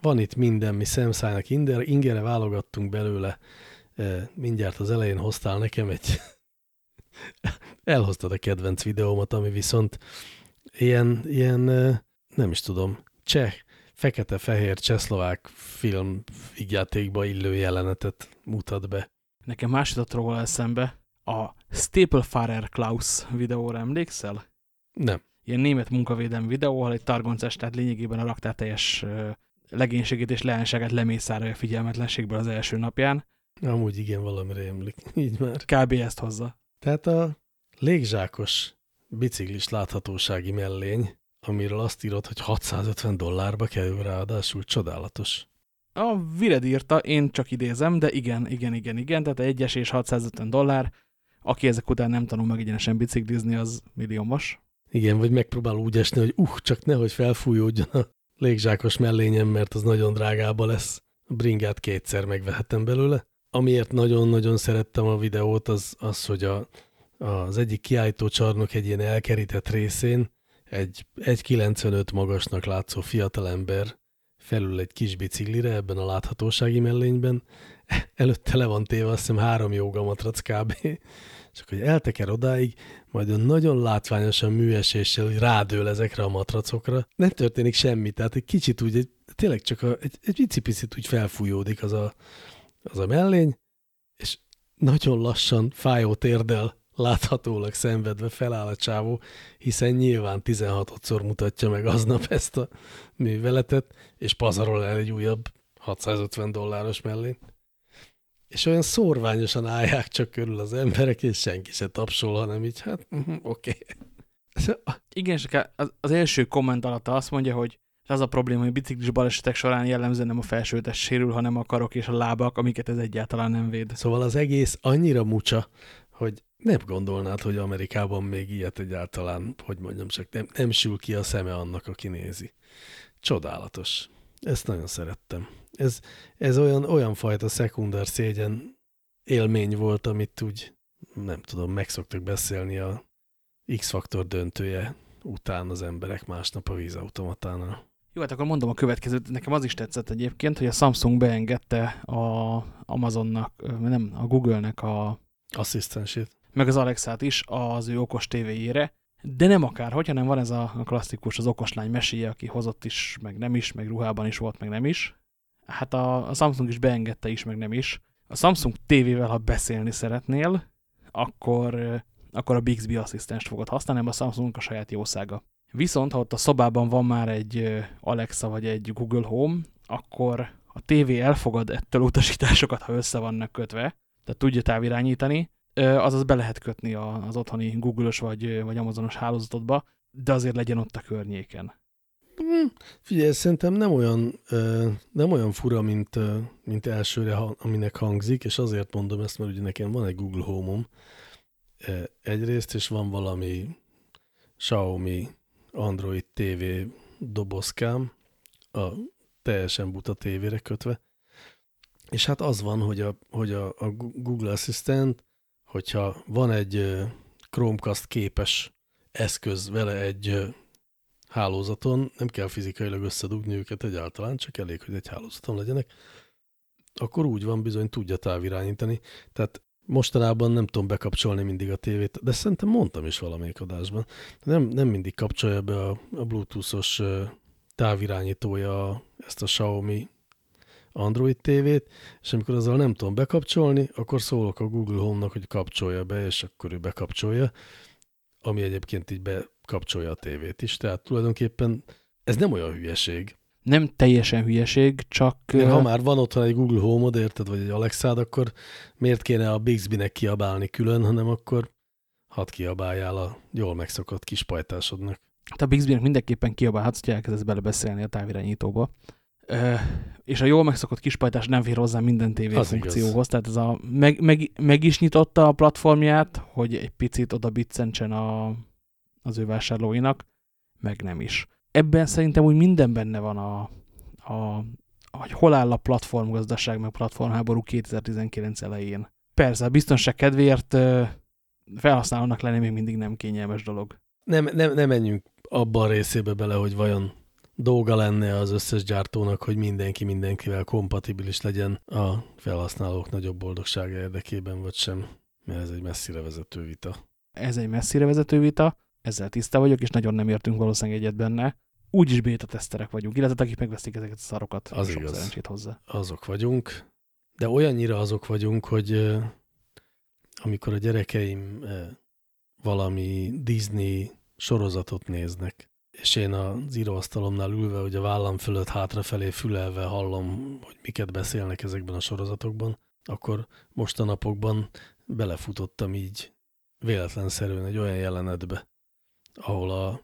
van itt minden, mi szemszájnak inger, ingere válogattunk belőle. Mindjárt az elején hoztál nekem egy... Elhoztad a kedvenc videómat, ami viszont ilyen, ilyen nem is tudom, cseh, fekete-fehér csehszlovák film igjátékba illő jelenetet mutat be. Nekem más róla eszembe, a Staplefarer Klaus videóra emlékszel? Nem. Ilyen német munkavédelmi videó, ahol egy targoncás, tehát lényegében a raktár teljes legénységét és leányságát lemészárolja figyelmetlenségből az első napján. Amúgy igen, valamire emlik. Így már. Kb. ezt hozza. Tehát a légzsákos biciklis láthatósági mellény, amiről azt írod, hogy 650 dollárba kerül ráadásul csodálatos. A Vired írta, én csak idézem, de igen, igen, igen, igen, tehát egyes és 650 dollár, aki ezek után nem tanul meg egyenesen biciklizni, az milliómos. Igen, vagy megpróbál úgy esni, hogy uh, csak nehogy felfújódjon a légzsákos mellényem, mert az nagyon drágába lesz. A bringát kétszer megvehetem belőle. Amiért nagyon-nagyon szerettem a videót, az, az hogy a, az egyik kiállító csarnok egy ilyen elkerített részén egy 1,95 magasnak látszó fiatalember felül egy kis biciklire ebben a láthatósági mellényben, előtte le van téve azt hiszem három jogamatrac kb. Csak hogy elteker odáig, majd nagyon látványosan műeséssel rádől ezekre a matracokra. Nem történik semmi, tehát egy kicsit úgy, egy, tényleg csak a, egy, egy picit úgy felfújódik az a, az a mellény, és nagyon lassan, fájó térdel láthatólag szenvedve feláll a csávó, hiszen nyilván 16-szor mutatja meg aznap ezt a műveletet, és pazarol el egy újabb 650 dolláros mellé. És olyan szórványosan állják csak körül az emberek, és senki se tapsol, hanem így, hát mhm, oké. Okay. Igen, és az első komment alatt azt mondja, hogy az a probléma, hogy biciklis balesetek során jellemzően nem a felsőtes sérül, hanem a karok és a lábak, amiket ez egyáltalán nem véd. Szóval az egész annyira mucsa, hogy nem gondolnád, hogy Amerikában még ilyet egyáltalán, hogy mondjam csak, nem, nem sül ki a szeme annak, aki nézi. Csodálatos. Ezt nagyon szerettem. Ez, ez olyan, olyan fajta szekundár szégyen élmény volt, amit úgy, nem tudom, megszoktak beszélni a X-faktor döntője után az emberek másnap a vízautomatánál. Jó, hát akkor mondom a következőt. Nekem az is tetszett egyébként, hogy a Samsung beengedte a Amazonnak, nem, a Google-nek a asszisztensét meg az Alexát is az ő okos tévéjére, de nem akár, hogyha nem van ez a klasszikus, az okoslány meséje, aki hozott is, meg nem is, meg ruhában is volt, meg nem is. Hát a, a Samsung is beengedte is, meg nem is. A Samsung tévével, ha beszélni szeretnél, akkor, akkor a Bixby asszisztenst fogod használni, mert a Samsung a saját jószága. Viszont, ha ott a szobában van már egy Alexa vagy egy Google Home, akkor a tévé elfogad ettől utasításokat, ha össze vannak kötve, tehát tudja távirányítani, azaz be lehet kötni az otthoni Google-os vagy, vagy Amazonos hálózatodba, de azért legyen ott a környéken. Figyelj, szerintem nem olyan, nem olyan fura, mint, mint elsőre, aminek hangzik, és azért mondom ezt, mert ugye nekem van egy Google Home-om egyrészt, és van valami Xiaomi Android TV dobozkám, a teljesen buta tévére kötve, és hát az van, hogy a, hogy a, a Google Assistant hogyha van egy Chromecast képes eszköz vele egy hálózaton, nem kell fizikailag összedugni őket egyáltalán, csak elég, hogy egy hálózaton legyenek, akkor úgy van, bizony tudja távirányítani. Tehát mostanában nem tudom bekapcsolni mindig a tévét, de szerintem mondtam is valamelyik adásban. Nem, nem mindig kapcsolja be a, a Bluetooth-os távirányítója ezt a Xiaomi Android tévét, és amikor azzal nem tudom bekapcsolni, akkor szólok a Google Home-nak, hogy kapcsolja be, és akkor ő bekapcsolja, ami egyébként így bekapcsolja a tévét is. Tehát tulajdonképpen ez nem olyan hülyeség. Nem teljesen hülyeség, csak... Mert ha már van otthon egy Google Home-od, érted, vagy egy Alexád, akkor miért kéne a Bixby-nek kiabálni külön, hanem akkor hadd kiabáljál a jól megszokott kis pajtásodnak. Hát a Bixby-nek mindenképpen kiabálhatsz, hogy elkezdesz belebeszélni a távirányítóba és a jól megszokott kispajtás nem fér hozzá minden TV az funkcióhoz, igaz. tehát ez a, meg, meg, meg is nyitotta a platformját, hogy egy picit oda biccentsen a, az ő vásárlóinak, meg nem is. Ebben szerintem úgy minden benne van a, a hogy hol áll a platformgazdaság, meg platformháború 2019 elején. Persze, a biztonság kedvéért felhasználónak lenni még mindig nem kényelmes dolog. Nem, nem, nem menjünk abban a részébe bele, hogy vajon dolga lenne az összes gyártónak, hogy mindenki mindenkivel kompatibilis legyen a felhasználók nagyobb boldogsága érdekében, vagy sem, mert ez egy messzire vezető vita. Ez egy messzire vezető vita, ezzel tiszta vagyok, és nagyon nem értünk valószínűleg egyet benne. Úgyis beta teszterek vagyunk, illetve akik megveszik ezeket a szarokat. Az Sok igaz. szerencsét hozzá. Azok vagyunk, de olyannyira azok vagyunk, hogy amikor a gyerekeim valami Disney sorozatot néznek, és én az íróasztalomnál ülve, hogy a vállam fölött hátrafelé fülelve hallom, hogy miket beszélnek ezekben a sorozatokban, akkor mostanapokban belefutottam így véletlenszerűen egy olyan jelenetbe, ahol a,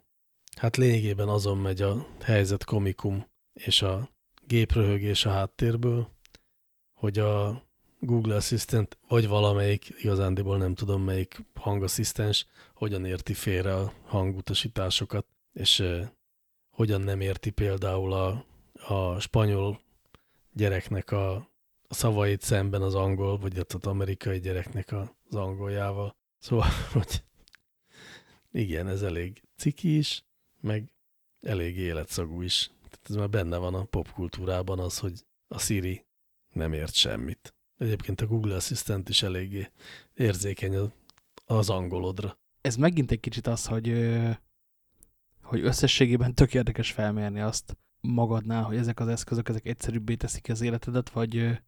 hát lényegében azon megy a helyzet komikum és a gépröhögés a háttérből, hogy a Google Assistant, vagy valamelyik, igazándiból nem tudom melyik hangasszisztens, hogyan érti félre a hangutasításokat és hogyan nem érti például a, a spanyol gyereknek a, a szavait szemben az angol, vagy az amerikai gyereknek az angoljával. Szóval, hogy igen, ez elég ciki is, meg elég életszagú is. Tehát ez már benne van a popkultúrában az, hogy a Siri nem ért semmit. Egyébként a Google Assistant is eléggé érzékeny az angolodra. Ez megint egy kicsit az, hogy, hogy összességében tök érdekes felmérni azt magadnál, hogy ezek az eszközök ezek egyszerűbbé teszik az életedet, vagy,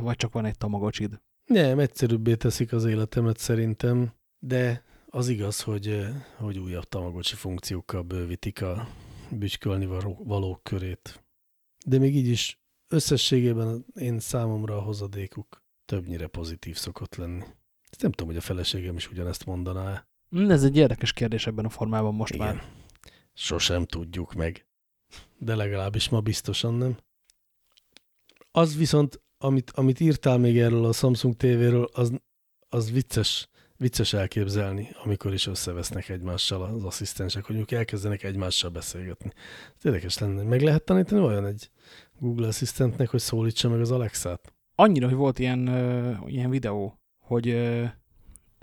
vagy csak van egy tamagocsid. Nem, egyszerűbbé teszik az életemet szerintem, de az igaz, hogy, hogy újabb tamagocsi funkciókkal bővítik a bütykölni valók körét. De még így is összességében én számomra a hozadékuk többnyire pozitív szokott lenni. Nem tudom, hogy a feleségem is ugyanezt mondaná -e. Ez egy érdekes kérdés ebben a formában most Igen. már. Sosem tudjuk meg. De legalábbis ma biztosan nem. Az viszont, amit, amit írtál még erről a Samsung TV-ről, az, az vicces, vicces elképzelni, amikor is összevesznek egymással az asszisztensek, hogy ők elkezdenek egymással beszélgetni. Ez érdekes lenne. Meg lehet tanítani olyan egy Google Assistantnek, hogy szólítsa meg az Alexát? Annyira, hogy volt ilyen, uh, ilyen videó, hogy uh,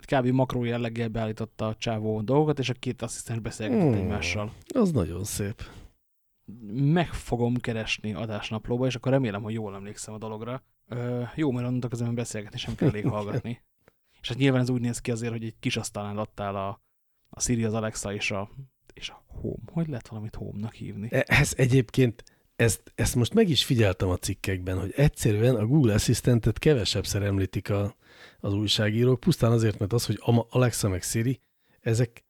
kb. makró jelleggel beállította a csávó dolgokat, és a két asszisztens beszélgetett hmm, egymással. Az nagyon szép. Meg fogom keresni adásnaplóba, és akkor remélem, hogy jól emlékszem a dologra. Uh, jó, mert annak közben beszélgetni sem kell elég hallgatni. és hát nyilván ez úgy néz ki azért, hogy egy kis asztalán adtál a, a Siri, az Alexa és a, és a Home. Hogy lehet valamit Home-nak hívni? E, ez egyébként ezt, ezt most meg is figyeltem a cikkekben, hogy egyszerűen a Google Assistantet kevesebbszer említik a, az újságírók, pusztán azért, mert az, hogy Alexa meg Siri, ezek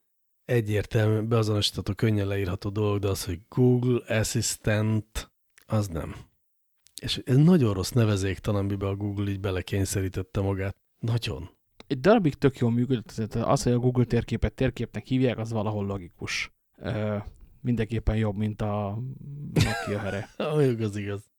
egyértelműen beazonosítható, könnyen leírható dolog, de az, hogy Google Assistant, az nem. És ez nagyon rossz nevezéktan, amiben a Google így belekényszerítette magát. Nagyon. Egy darabig tök jól működött, az, hogy a Google térképet térképnek hívják, az valahol logikus mindenképpen jobb, mint a Nokia here. Az igaz.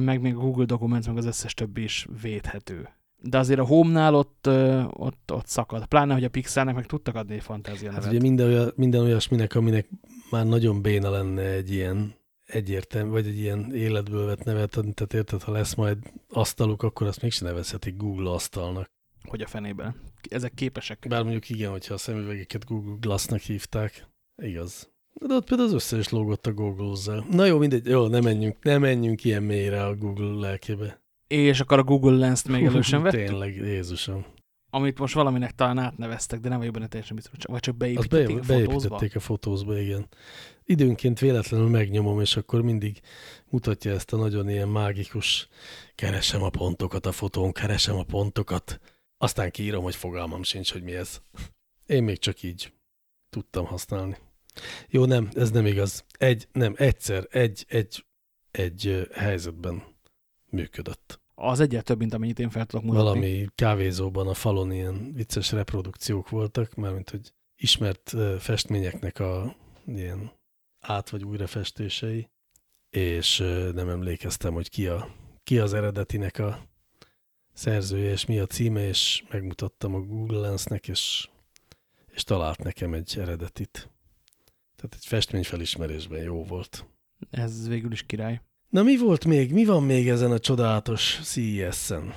Meg még a Google Documents, meg az összes többi is védhető. De azért a Home-nál ott, ott, ott szakad. Pláne, hogy a Pixelnek meg tudtak adni egy fantázia hát ugye minden, olyan, minden olyasminek, aminek már nagyon béna lenne egy ilyen egyértelmű, vagy egy ilyen életből vett nevet, tehát érted, ha lesz majd asztaluk, akkor azt mégsem nevezhetik Google asztalnak. Hogy a fenében? Ezek képesek. Bár mondjuk igen, hogyha a szemüvegeket Google Glassnak hívták. Igaz. De ott például az összes lógott a google Na jó, mindegy, jó, ne menjünk, ne menjünk ilyen mélyre a Google lelkébe. És akkor a Google Lens-t még elősen vettük? Tényleg, Jézusom. Amit most valaminek talán átneveztek, de nem vagyok benne teljesen biztos, vagy csak beépítették be, a fotózba? beépítették a fotózba, igen. Időnként véletlenül megnyomom, és akkor mindig mutatja ezt a nagyon ilyen mágikus keresem a pontokat a fotón, keresem a pontokat. Aztán kiírom, hogy fogalmam sincs, hogy mi ez. Én még csak így tudtam használni. Jó, nem, ez nem igaz. Egy, nem, egyszer, egy, egy, egy helyzetben működött. Az egyet több, mint amennyit én fel tudok mutatni. Valami kávézóban a falon ilyen vicces reprodukciók voltak, mármint, hogy ismert festményeknek a ilyen át- vagy újrafestései, és nem emlékeztem, hogy ki, a, ki az eredetinek a szerzője, és mi a címe, és megmutattam a Google Lensnek, és, és talált nekem egy eredetit. Tehát egy festmény felismerésben jó volt. Ez végül is király. Na mi volt még? Mi van még ezen a csodálatos CES-en?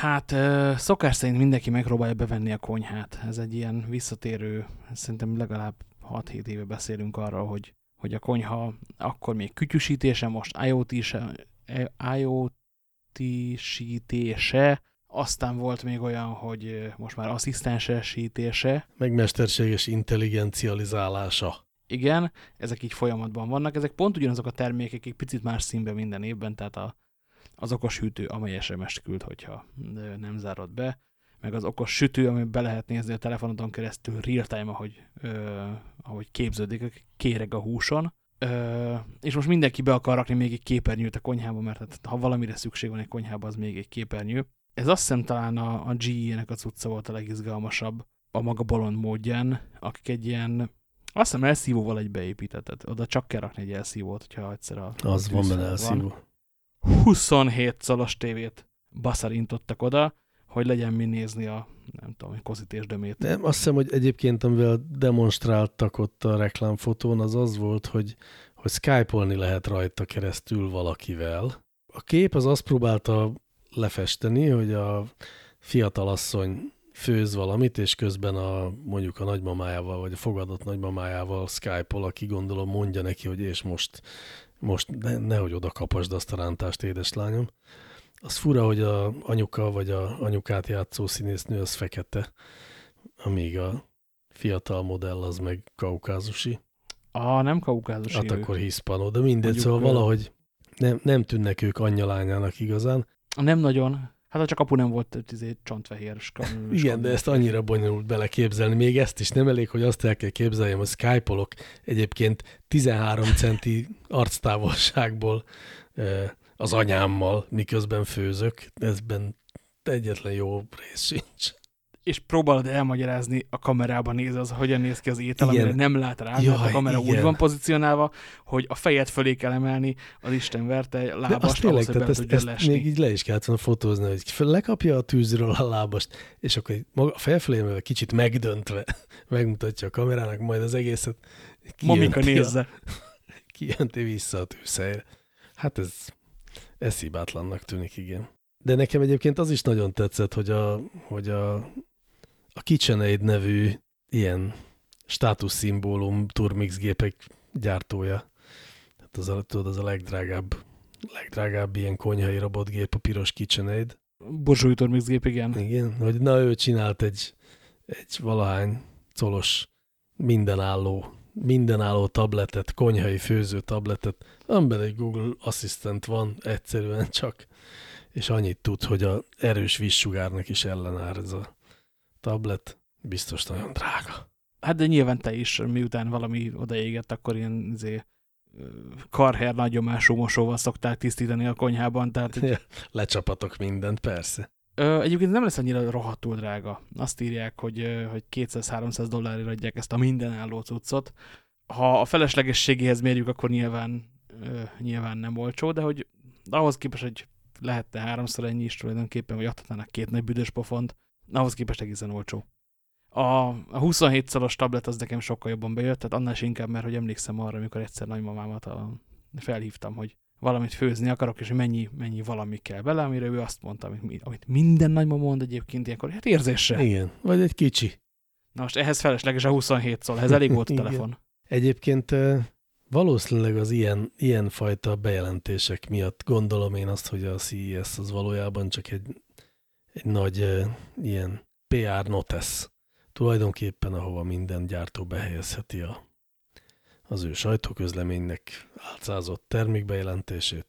Hát szokás szerint mindenki megpróbálja bevenni a konyhát. Ez egy ilyen visszatérő, szerintem legalább 6-7 éve beszélünk arról, hogy, hogy a konyha akkor még kütyüsítése, most IoT-sítése, aztán volt még olyan, hogy most már asszisztensesítése. Meg mesterséges intelligencializálása. Igen, ezek így folyamatban vannak. Ezek pont ugyanazok a termékek, egy picit más színben minden évben, tehát a, az okos hűtő, amely SMS-t küld, hogyha nem zárod be, meg az okos sütő, ami be lehet nézni a telefonodon keresztül real-time, ahogy, ö, ahogy képződik, kéreg a húson. Ö, és most mindenki be akar rakni még egy képernyőt a konyhába, mert hát, ha valamire szükség van egy konyhába, az még egy képernyő ez azt hiszem talán a, a GE-nek a cucca volt a legizgalmasabb a maga bolond módján, akik egy ilyen, azt hiszem elszívóval egy beépítetett. Oda csak kell rakni egy elszívót, hogyha egyszer a Az van benne elszívó. 27 szalas tévét baszarintottak oda, hogy legyen mi nézni a, nem tudom, kozítés dömét. Nem, azt hiszem, hogy egyébként amivel demonstráltak ott a reklámfotón, az az volt, hogy, hogy skype-olni lehet rajta keresztül valakivel. A kép az azt próbálta lefesteni, hogy a fiatalasszony főz valamit, és közben a, mondjuk a nagymamájával, vagy a fogadott nagymamájával Skype-ol, aki gondolom mondja neki, hogy és most most ne, nehogy oda kapasd azt a rántást, édeslányom. Az fura, hogy a anyuka vagy a anyukát játszó színésznő az fekete, amíg a fiatal modell az meg kaukázusi. Ah, nem kaukázusi Hát akkor hiszpanó, de mindegy, Mondjuk, szóval ö, valahogy nem, nem tűnnek ők anyjalányának igazán. Nem nagyon. Hát csak apu nem volt izé, csontfehér. Ska, Igen, de ezt annyira bonyolult beleképzelni. Még ezt is nem elég, hogy azt el kell képzeljem, hogy Skype-olok egyébként 13 centi arctávolságból az anyámmal, miközben főzök. Ezben egyetlen jó rész sincs. És próbálod elmagyarázni a kamerában nézve, az, hogyan néz ki az étel, Igen. amire nem lát rá, mert a Jaj, kamera úgy igen. van pozícionálva, hogy a fejed fölé kell emelni, az Isten verte azt tényleg, tehát ezt, ezt lesni. még így le is kellett volna fotózni, hogy lekapja a tűzről a lábast, és akkor maga, a felfelé emelve, kicsit megdöntve megmutatja a kamerának, majd az egészet kijönti a- nézze. kijönti vissza a tűzhelyre. Hát ez, ez hibátlannak tűnik, igen. De nekem egyébként az is nagyon tetszett, hogy a, hogy a, a KitchenAid nevű ilyen státuszszimbólum turmix gépek gyártója. Hát az a, tudod, az a legdrágább, legdrágább ilyen konyhai robotgép, a piros KitchenAid. Borzsói tormixgép, igen. Igen, hogy na ő csinált egy, egy valahány colos mindenálló, mindenálló tabletet, konyhai főző tabletet, amiben egy Google Assistant van, egyszerűen csak, és annyit tud, hogy a erős vízsugárnak is ellenáll ez a tablet. Biztos nagyon drága. Hát de nyilván te is, miután valami odaégett, akkor ilyen ö, karher nagyomású mosóval szokták tisztítani a konyhában, tehát hogy Lecsapatok mindent, persze. Egyébként nem lesz annyira rohadtul drága. Azt írják, hogy, hogy 200-300 dollárért adják ezt a mindenálló cuccot. Ha a feleslegességéhez mérjük, akkor nyilván, nyilván nem olcsó, de hogy ahhoz képest, hogy lehetne háromszor ennyi is tulajdonképpen, vagy adhatnának két nagy büdös pofont, ahhoz képest egészen olcsó. A, a 27 szalos tablet az nekem sokkal jobban bejött, tehát annál is inkább, mert hogy emlékszem arra, amikor egyszer nagymamámat a, felhívtam, hogy valamit főzni akarok, és mennyi, mennyi valami kell bele, amire ő azt mondta, amit, mi- amit minden nagymama mond egyébként ilyenkor, hát érzésre. Igen, vagy egy kicsi. Na most ehhez felesleges a 27 szól, ehhez elég volt a telefon. Egyébként valószínűleg az ilyen, ilyen fajta bejelentések miatt gondolom én azt, hogy a CES az valójában csak egy, egy nagy ilyen PR notes. Tulajdonképpen, ahova minden gyártó behelyezheti a, az ő sajtóközleménynek álcázott termékbejelentését,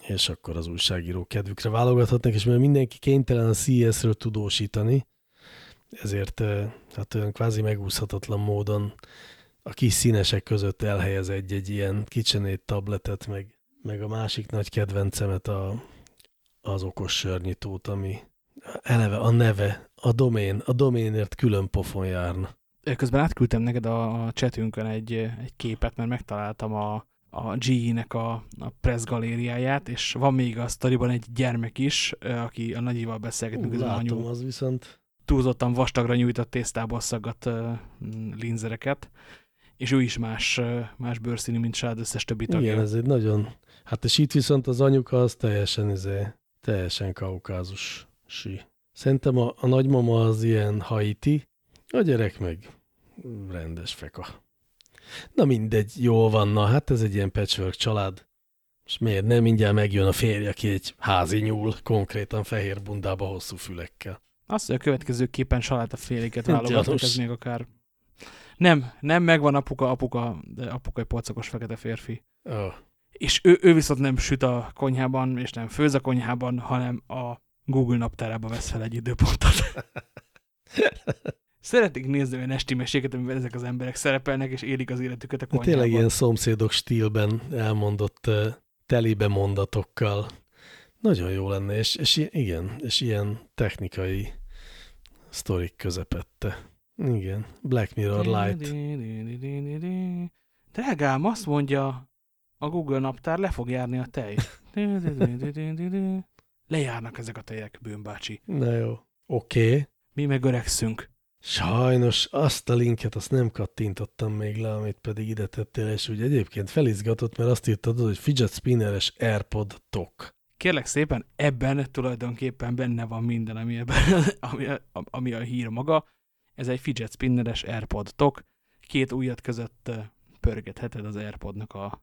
és akkor az újságíró kedvükre válogathatnak, és mert mindenki kénytelen a CES-ről tudósítani, ezért hát olyan kvázi megúszhatatlan módon a kis színesek között elhelyez egy-egy ilyen KitchenAid tabletet, meg, meg a másik nagy kedvencemet a, az okos sörnyitót, ami eleve a neve, a domén, a doménért külön pofon járna. Közben átküldtem neked a, a chatünkön egy, egy képet, mert megtaláltam a, a GE-nek a, a press galériáját, és van még a sztoriban egy gyermek is, aki a nagyival beszélgetünk, Ú, látom, anyu az viszont túlzottan vastagra nyújtott tésztából szaggat uh, linzereket, és ő is más, ö, más bőrszínű, mint Sád összes többi tagja. igen, ez egy nagyon, hát és itt viszont az anyuka az teljesen, izé, teljesen kaukázusi. Szerintem a, a nagymama az ilyen haiti, a gyerek meg rendes feka. Na mindegy, jó van, na hát ez egy ilyen patchwork család. És miért nem mindjárt megjön a férje, aki egy házi nyúl, konkrétan fehér bundába hosszú fülekkel. Azt, hogy a következő képen salátaféléket Gyanús. válogatnak, ez még akár... Nem, nem, megvan apuka, apuka, de apuka egy pocakos fekete férfi. Oh, És ő, ő viszont nem süt a konyhában, és nem főz a konyhában, hanem a Google naptárába vesz fel egy időpontot. Szeretnék nézni olyan esti meséket, amiben ezek az emberek szerepelnek, és élik az életüket a de konyhában. tényleg ilyen szomszédok stílben elmondott telibe mondatokkal. Nagyon jó lenne, és, és igen, és ilyen technikai sztorik közepette. Igen, Black Mirror Light. Drágám, azt mondja, a Google naptár le fog járni a tej. Lejárnak ezek a tejek, bőmbácsi. Na jó, oké. Okay. Mi meg öregszünk. Sajnos azt a linket, azt nem kattintottam még le, amit pedig ide tettél, és úgy egyébként felizgatott, mert azt írtad, hogy fidget spinneres AirPod tok. Kérlek szépen, ebben tulajdonképpen benne van minden, ami, ebben, ami, ami a hír maga. Ez egy fidget spinneres AirPod tok. Két ujjat között pörgetheted az AirPodnak a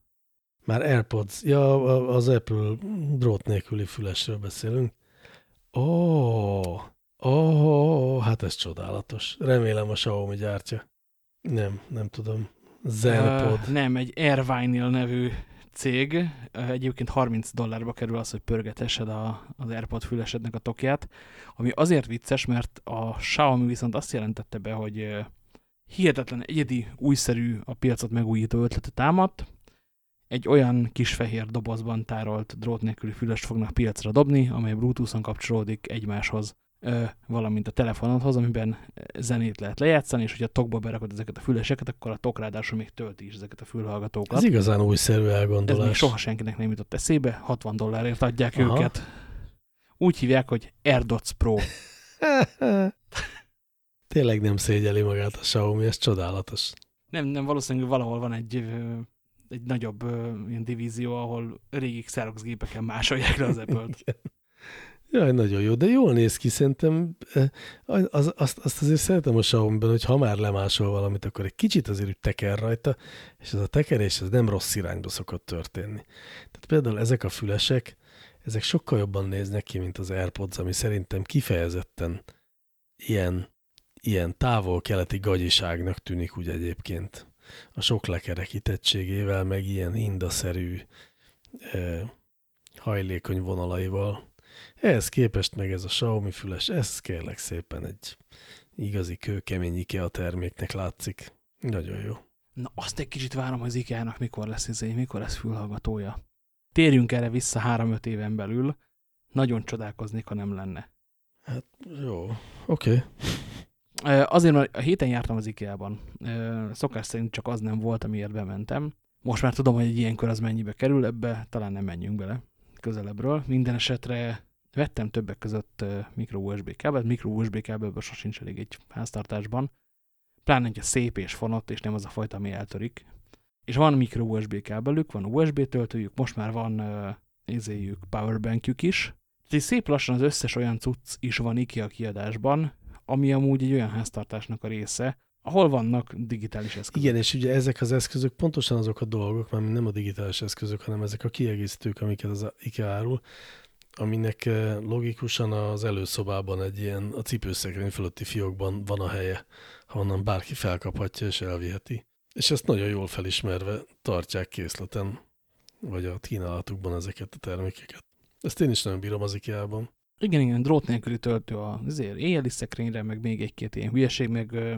Már AirPods. Ja, az Apple drót nélküli fülesről beszélünk. Ó, oh, oh, hát ez csodálatos. Remélem a Xiaomi gyártja. Nem, nem tudom. Zenpod. Uh, nem, egy Airvinyl nevű cég. Egyébként 30 dollárba kerül az, hogy pörgetesed a, az AirPod fülesednek a tokját, ami azért vicces, mert a Xiaomi viszont azt jelentette be, hogy hihetetlen egyedi, újszerű, a piacot megújító ötlete támadt, egy olyan kis fehér dobozban tárolt drót nélküli fülest fognak piacra dobni, amely Bluetooth-on kapcsolódik egymáshoz, valamint a telefonodhoz, amiben zenét lehet lejátszani, és hogyha tokba berakod ezeket a füleseket, akkor a tok ráadásul még tölti is ezeket a fülhallgatókat. Ez igazán újszerű elgondolás. Ez még soha senkinek nem jutott eszébe, 60 dollárért adják Aha. őket. Úgy hívják, hogy AirDots Pro. Tényleg nem szégyeli magát a Xiaomi, ez csodálatos. Nem, nem, valószínűleg valahol van egy egy nagyobb ilyen divízió, ahol régi Xerox gépeken másolják le az Apple-t. Jaj, nagyon jó, de jól néz ki, szerintem az, azt, azt azért szeretem a xiaomi hogy ha már lemásol valamit, akkor egy kicsit azért úgy teker rajta, és ez a tekerés ez nem rossz irányba szokott történni. Tehát például ezek a fülesek, ezek sokkal jobban néznek ki, mint az AirPods, ami szerintem kifejezetten ilyen, ilyen távol-keleti gagyiságnak tűnik úgy egyébként a sok lekerekítettségével, meg ilyen indaszerű e, hajlékony vonalaival. Ehhez képest meg ez a Xiaomi füles, ez kérlek szépen egy igazi kőkemény IKEA terméknek látszik. Nagyon jó. Na azt egy kicsit várom az IKEA-nak, mikor lesz izé, mikor lesz fülhallgatója. Térjünk erre vissza három-öt éven belül. Nagyon csodálkoznék, ha nem lenne. Hát jó, oké. Okay. Azért, mert a héten jártam az IKEA-ban. Szokás szerint csak az nem volt, amiért bementem. Most már tudom, hogy egy ilyen kör az mennyibe kerül, ebbe talán nem menjünk bele közelebbről. Minden esetre vettem többek között micro USB kábelt. Micro USB kábelből sosincs elég egy háztartásban. Pláne egy szép és fonott, és nem az a fajta, ami eltörik. És van micro USB kábelük, van USB töltőjük, most már van uh, izéjük, powerbankjük is. Tehát szép lassan az összes olyan cucc is van IKEA kiadásban, ami amúgy egy olyan háztartásnak a része, ahol vannak digitális eszközök. Igen, és ugye ezek az eszközök pontosan azok a dolgok, mert nem a digitális eszközök, hanem ezek a kiegészítők, amiket az IKEA árul, aminek eh, logikusan az előszobában egy ilyen a cipőszekrény fölötti fiókban van a helye, ha onnan bárki felkaphatja és elviheti. És ezt nagyon jól felismerve tartják készleten, vagy a kínálatukban ezeket a termékeket. Ezt én is nagyon bírom az IKEA-ban. Igen, igen, drót nélküli töltő azért éjjeli szekrényre, meg még egy-két ilyen hülyeség, meg,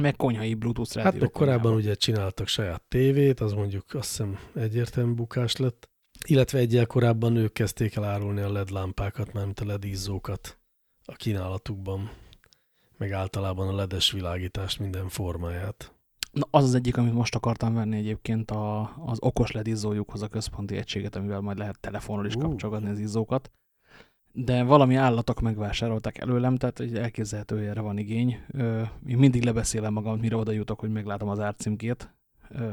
meg konyhai Bluetooth rádió. Hát meg korábban ugye csináltak saját tévét, az mondjuk azt hiszem egyértelmű bukás lett. Illetve egyel korábban ők kezdték el árulni a LED lámpákat, mármint a LED izzókat a kínálatukban, meg általában a ledes világítást minden formáját. Na, az az egyik, amit most akartam venni egyébként a, az okos LED izzójukhoz a központi egységet, amivel majd lehet telefonról is uh. kapcsolgatni az izzókat de valami állatok megvásárolták előlem, tehát egy elképzelhető, hogy erre van igény. Én mindig lebeszélem magam, mire oda jutok, hogy meglátom az árcímkét.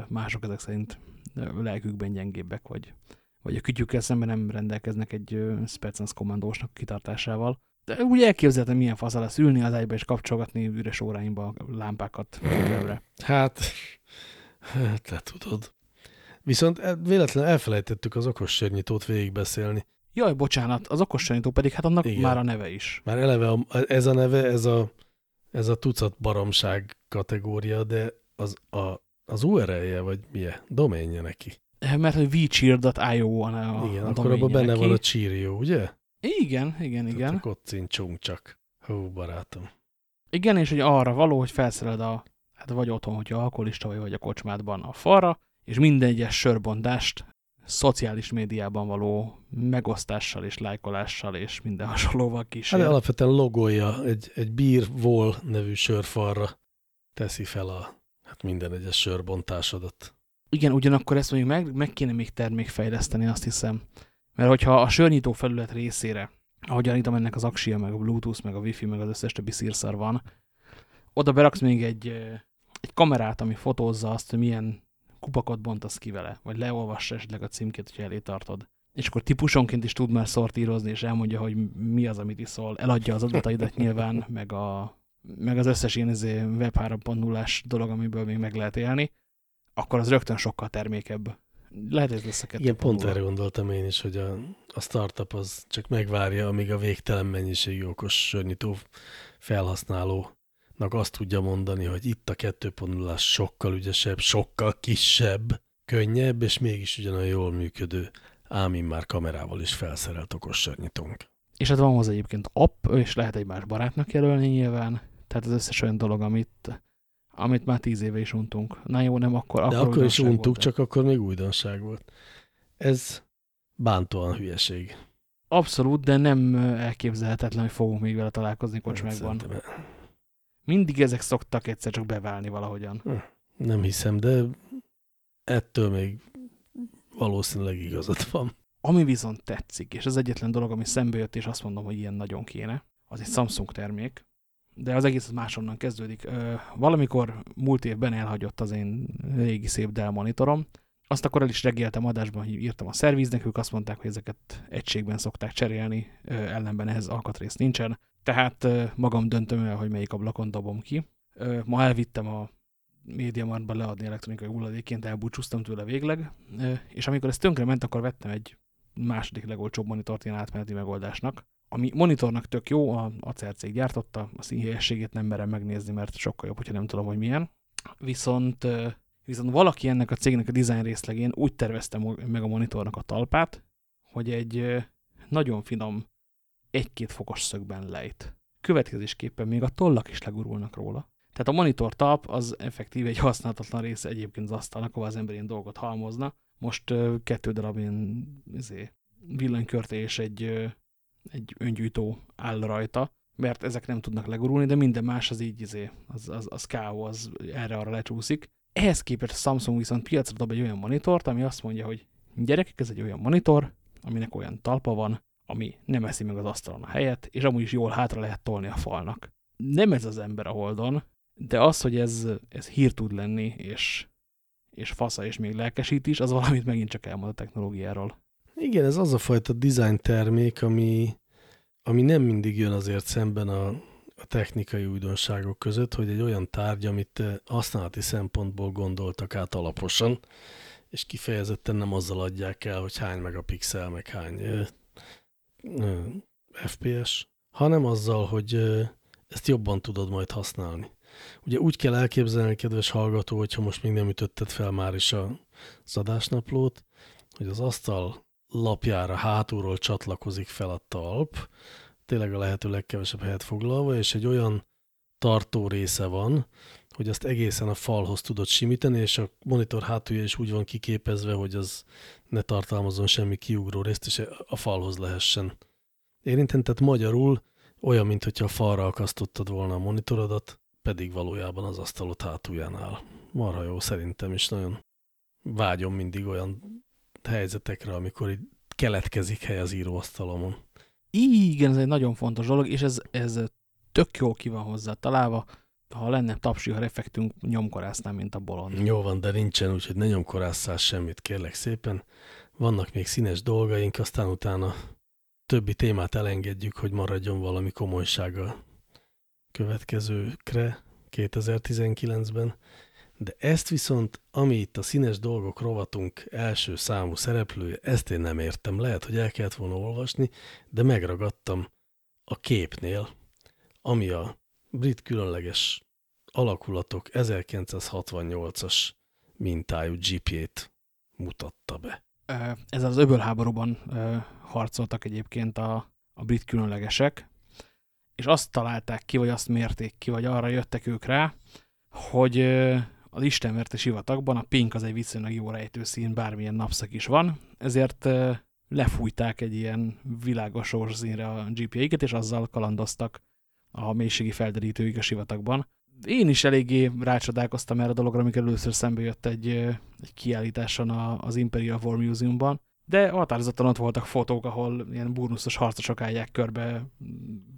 Mások ezek szerint lelkükben gyengébbek, vagy, vagy a kütyükkel szemben nem rendelkeznek egy Spetsnaz kommandósnak kitartásával. De úgy elképzelhetem, milyen fasz lesz ülni az ágyba és kapcsolgatni üres óráimba a lámpákat. Hát, te tudod. Viszont véletlenül elfelejtettük az okos sörnyitót végigbeszélni. Jaj, bocsánat, az okos sanító pedig, hát annak Igen. már a neve is. Már eleve a, ez a neve, ez a, ez a tucat baromság kategória, de az, a, az URL-je, vagy milyen? Doménje neki. Mert hogy vcheer.io van a Igen, a akkor abban benne van a Cheerio, ugye? Igen, igen, igen. Tehát ott cincsunk csak. Hú, barátom. Igen, és hogy arra való, hogy felszereld a, hát vagy otthon, hogyha alkoholista vagy, vagy a kocsmádban a falra, és minden egyes sörbondást szociális médiában való megosztással és lájkolással és minden hasonlóval kísér. Hát alapvetően logója egy, egy Beer Wall nevű sörfalra teszi fel a hát minden egyes sörbontásodat. Igen, ugyanakkor ezt mondjuk meg, meg kéne még termékfejleszteni, azt hiszem. Mert hogyha a sörnyitó felület részére, ahogyan itt ennek az aksia, meg a Bluetooth, meg a Wi-Fi, meg az összes többi szírszar van, oda beraksz még egy, egy kamerát, ami fotózza azt, hogy milyen kupakot bontasz ki vele, vagy leolvassa esetleg a címkét, hogyha elé tartod. És akkor típusonként is tud már szortírozni, és elmondja, hogy mi az, amit iszol. Eladja az adataidat nyilván, meg, a, meg az összes ilyen izé web 3.0-ás dolog, amiből még meg lehet élni, akkor az rögtön sokkal termékebb. Lehet, ez lesz a kettő Igen, pont erre gondoltam én is, hogy a, a startup az csak megvárja, amíg a végtelen mennyiségű okos sörnyitó felhasználónak azt tudja mondani, hogy itt a 2.0 sokkal ügyesebb, sokkal kisebb, könnyebb, és mégis ugyanolyan jól működő, ám már kamerával is felszerelt okos sörnyitónk. És hát van hozzá egyébként app, és lehet egymás barátnak jelölni nyilván, tehát az összes olyan dolog, amit, amit már tíz éve is untunk. Na jó, nem akkor. De akkor, akkor is untuk, csak akkor még újdonság volt. Ez bántóan hülyeség. Abszolút, de nem elképzelhetetlen, hogy fogunk még vele találkozni kocsmákban. Mindig ezek szoktak egyszer csak beválni valahogyan. Hm, nem hiszem, de ettől még valószínűleg igazad van. Ami viszont tetszik, és az egyetlen dolog, ami szembe jött, és azt mondom, hogy ilyen nagyon kéne, az egy Samsung termék, de az egész másonnan kezdődik. Valamikor múlt évben elhagyott az én régi szép Dell monitorom, azt akkor el is regéltem adásban, hogy írtam a szerviznek, ők azt mondták, hogy ezeket egységben szokták cserélni, ellenben ehhez alkatrész nincsen, tehát magam döntöm el, hogy melyik ablakon dobom ki. Ma elvittem a MediaMarktba leadni elektronikai hulladékként, elbúcsúztam tőle végleg, és amikor ez tönkre ment, akkor vettem egy második legolcsóbb monitort ilyen átmeneti megoldásnak, ami monitornak tök jó, a Acer cég gyártotta, a színhelyességét nem merem megnézni, mert sokkal jobb, hogyha nem tudom, hogy milyen. Viszont, viszont valaki ennek a cégnek a design részlegén úgy tervezte meg a monitornak a talpát, hogy egy nagyon finom egy-két fokos szögben lejt. Következésképpen még a tollak is legurulnak róla. Tehát a monitor talp az effektív egy használhatatlan része egyébként az asztalnak, ahol az ember ilyen dolgot halmozna. Most kettő darab ilyen izé, villanykörte és egy egy öngyújtó áll rajta, mert ezek nem tudnak legurulni, de minden más az így, izé, az, az, az káó, az erre-arra lecsúszik. Ehhez képest a Samsung viszont piacra dob egy olyan monitort, ami azt mondja, hogy gyerekek, ez egy olyan monitor, aminek olyan talpa van, ami nem eszi meg az asztalon a helyet, és amúgy is jól hátra lehet tolni a falnak. Nem ez az ember a holdon, de az, hogy ez, ez hír tud lenni, és, és fasza, és még lelkesít is, az valamit megint csak elmond a technológiáról. Igen, ez az a fajta design termék, ami, ami nem mindig jön azért szemben a, a technikai újdonságok között, hogy egy olyan tárgy, amit használati szempontból gondoltak át alaposan, és kifejezetten nem azzal adják el, hogy hány megapixel, meg hány ö, ö, FPS, hanem azzal, hogy ö, ezt jobban tudod majd használni. Ugye úgy kell elképzelni, kedves hallgató, hogyha most még nem ütötted fel már is a, az adásnaplót, hogy az asztal lapjára hátulról csatlakozik fel a talp, tényleg a lehető legkevesebb helyet foglalva, és egy olyan tartó része van, hogy azt egészen a falhoz tudod simítani, és a monitor hátulja is úgy van kiképezve, hogy az ne tartalmazon semmi kiugró részt, és a falhoz lehessen érinteni. Tehát magyarul olyan, mintha a falra akasztottad volna a monitorodat, pedig valójában az asztalot hátuljánál. Marha jó szerintem, és nagyon vágyom mindig olyan helyzetekre, amikor így keletkezik hely az íróasztalomon. Igen, ez egy nagyon fontos dolog, és ez, ez tök jó ki van hozzá találva. Ha lenne tapsi, ha effektünk, nyomkorásznál, mint a bolond. Jó van, de nincsen, úgyhogy ne nyomkorásszál semmit, kérlek szépen. Vannak még színes dolgaink, aztán utána többi témát elengedjük, hogy maradjon valami komolysága következőkre 2019-ben. De ezt viszont, ami itt a színes dolgok rovatunk első számú szereplője, ezt én nem értem. Lehet, hogy el kellett volna olvasni, de megragadtam a képnél, ami a brit különleges alakulatok 1968-as mintájú GP-t mutatta be. Ez az öbölháborúban harcoltak egyébként a, a brit különlegesek, és azt találták ki, vagy azt mérték ki, vagy arra jöttek ők rá, hogy az istenverte sivatagban a pink az egy viszonylag jó rejtőszín, bármilyen napszak is van, ezért lefújták egy ilyen világos színre a GPA-iket, és azzal kalandoztak a mélységi felderítőig a sivatagban. Én is eléggé rácsodálkoztam erre a dologra, amikor először szembe jött egy, egy kiállításon az Imperial War Museumban, de határozottan ott voltak fotók, ahol ilyen burnuszos harcosok állják körbe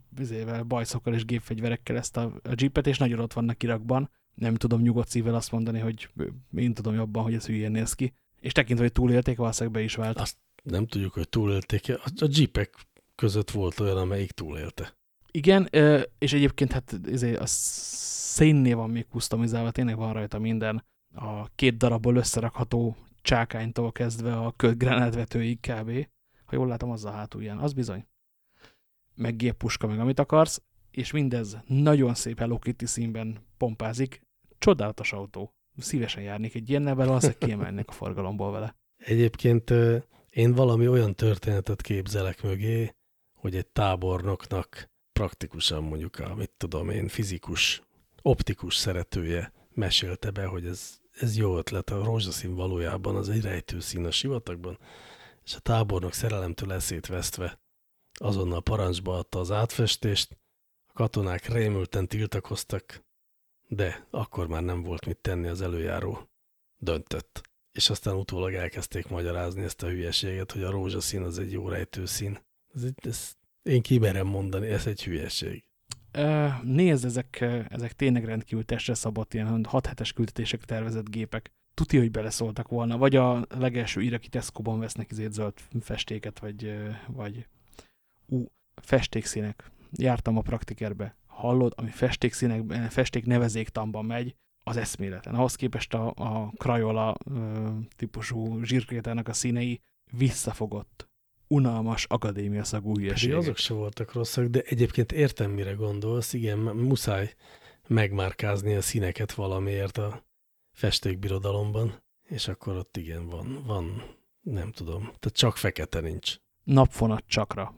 vizével, bajszokkal és gépfegyverekkel ezt a, a jeepet, és nagyon ott vannak Irakban nem tudom nyugodt szívvel azt mondani, hogy én tudom jobban, hogy ez hülyén néz ki. És tekintve, hogy túlélték, valószínűleg be is vált. Azt nem tudjuk, hogy túlélték -e. A jeepek között volt olyan, amelyik túlélte. Igen, és egyébként hát ezért a szénnél van még kusztomizálva, tényleg van rajta minden. A két darabból összerakható csákánytól kezdve a kötgránátvetőig kb. Ha jól látom, az a hátulján. Az bizony. Meg géppuska, meg amit akarsz, és mindez nagyon szép Hello Kitty színben pompázik. Csodálatos autó. Szívesen járnék egy ilyennel, mert valószínűleg kiemelnék a forgalomból vele. Egyébként én valami olyan történetet képzelek mögé, hogy egy tábornoknak praktikusan mondjuk a, mit tudom én, fizikus, optikus szeretője mesélte be, hogy ez, ez jó ötlet, a rózsaszín valójában az egy rejtőszín a sivatagban, és a tábornok szerelemtől eszét vesztve azonnal parancsba adta az átfestést, a katonák rémülten tiltakoztak, de akkor már nem volt mit tenni az előjáró. Döntött. És aztán utólag elkezdték magyarázni ezt a hülyeséget, hogy a rózsaszín az egy jó rejtőszín. Ez, ez, én kimerem mondani, ez egy hülyeség. Nézd, ezek, ezek tényleg rendkívül testre szabott, ilyen 6 hetes küldetésekre tervezett gépek. Tuti, hogy beleszóltak volna, vagy a legelső iraki Tesco-ban vesznek izét zöld festéket, vagy, vagy ú, festékszínek. Jártam a praktikerbe. Hallod, ami festékszínek, festék nevezéktamban megy, az eszméletlen. Ahhoz képest a, a Crayola típusú zsírkrétának a színei visszafogott unalmas akadémia szagú hülyeségek. azok se voltak rosszak, de egyébként értem, mire gondolsz. Igen, muszáj megmárkázni a színeket valamiért a festékbirodalomban, és akkor ott igen, van, van, nem tudom, tehát csak fekete nincs. Napfonat csakra,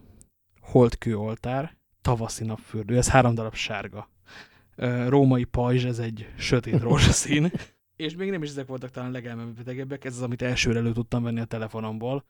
holdkő oltár, tavaszi napfürdő, ez három darab sárga. Római pajzs, ez egy sötét rózsaszín, és még nem is ezek voltak talán legelmebetegebbek, ez az, amit elsőre elő tudtam venni a telefonomból,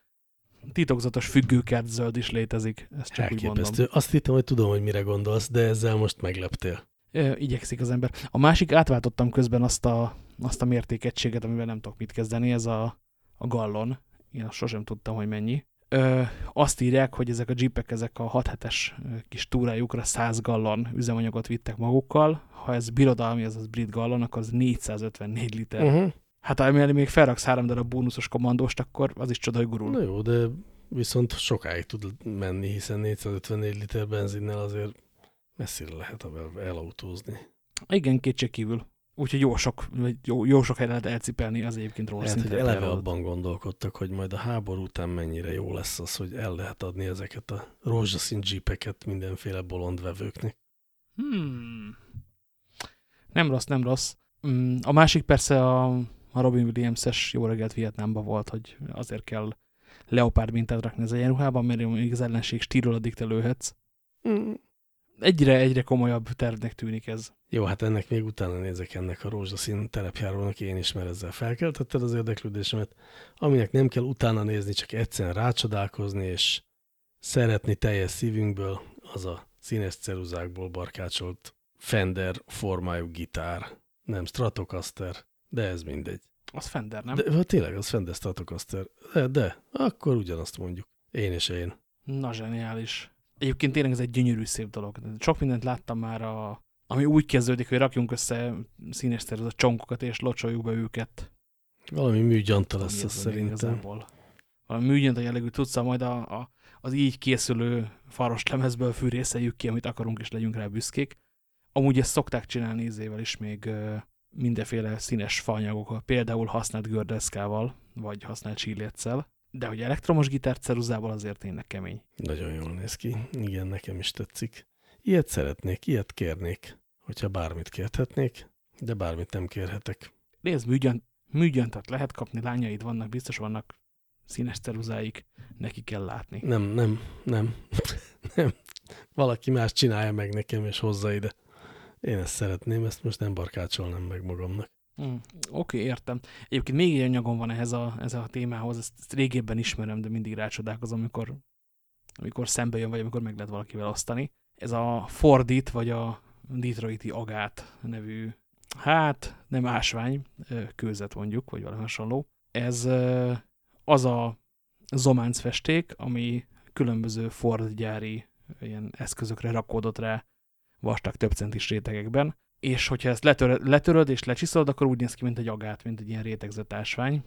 titokzatos függőkert zöld is létezik. Ezt csak úgy mondom. Azt hittem, hogy tudom, hogy mire gondolsz, de ezzel most megleptél. Igyekszik az ember. A másik, átváltottam közben azt a, azt a mértékegységet, amivel nem tudok mit kezdeni, ez a, a gallon. Én azt sosem tudtam, hogy mennyi. Ö, azt írják, hogy ezek a jeepek, ezek a 6 hetes kis túrájukra 100 gallon üzemanyagot vittek magukkal. Ha ez birodalmi, az az brit gallon, akkor az 454 liter. Uh -huh. Hát ha még felraksz három darab bónuszos kommandóst, akkor az is csoda, hogy gurul. Na jó, de viszont sokáig tud menni, hiszen 454 liter benzinnel azért messzire lehet elautózni. Igen, kétségkívül. Úgyhogy jó sok, jó, jó sok helyre lehet elcipelni az egyébként róla Lehet, hogy eleve abban gondolkodtak, hogy majd a háború után mennyire jó lesz az, hogy el lehet adni ezeket a rózsaszín jeepeket mindenféle bolondvevőknek. Hmm. Nem rossz, nem rossz. Hmm, a másik persze a a Robin Williams-es Jó reggelt Vietnámban volt, hogy azért kell leopárd mintát rakni az egyenruhában, mert még az ellenség addig te lőhetsz. Mm. Egyre, egyre komolyabb tervnek tűnik ez. Jó, hát ennek még utána nézek ennek a rózsaszín terepjárónak én is, mert ezzel felkeltetted az érdeklődésemet, aminek nem kell utána nézni, csak egyszerűen rácsodálkozni, és szeretni teljes szívünkből az a színes ceruzákból barkácsolt Fender formájú gitár, nem Stratocaster, de ez mindegy. Az Fender, nem? De, tényleg, az Fender Stratocaster. De, de, akkor ugyanazt mondjuk. Én és én. Na, zseniális. Egyébként tényleg ez egy gyönyörű szép dolog. Sok mindent láttam már, a, ami úgy kezdődik, hogy rakjunk össze színes a csonkokat, és locsoljuk be őket. Valami műgyanta lesz az szerintem. Igazából. Valami műgyanta jellegű tudsz, majd a, a, az így készülő faros lemezből fűrészeljük ki, amit akarunk, és legyünk rá büszkék. Amúgy ezt szokták csinálni ízével is még mindenféle színes faanyagokkal, például használt gördeszkával, vagy használt csíléccel, de hogy elektromos gitárt ceruzával azért tényleg kemény. Nagyon jól néz ki. Igen, nekem is tetszik. Ilyet szeretnék, ilyet kérnék, hogyha bármit kérhetnék, de bármit nem kérhetek. Nézd, műgyant, műgyantat lehet kapni, lányaid vannak, biztos vannak színes ceruzáik, neki kell látni. Nem, nem, nem, nem. Valaki más csinálja meg nekem, és hozza ide. Én ezt szeretném, ezt most nem barkácsolnám meg magamnak. Hmm. Oké, okay, értem. Egyébként még egy anyagom van ehhez a, ez a témához, ezt, ezt régébben ismerem, de mindig rácsodálkozom, amikor, amikor szembe jön, vagy amikor meg lehet valakivel osztani. Ez a Fordit, vagy a Detroiti Agát nevű, hát nem ásvány, kőzet mondjuk, vagy valami hasonló. Ez az a zománc festék, ami különböző Ford gyári ilyen eszközökre rakódott rá vastag több centis rétegekben, és hogyha ezt letöröd, letöröd és lecsiszolod, akkor úgy néz ki, mint egy agát, mint egy ilyen rétegzett ásvány.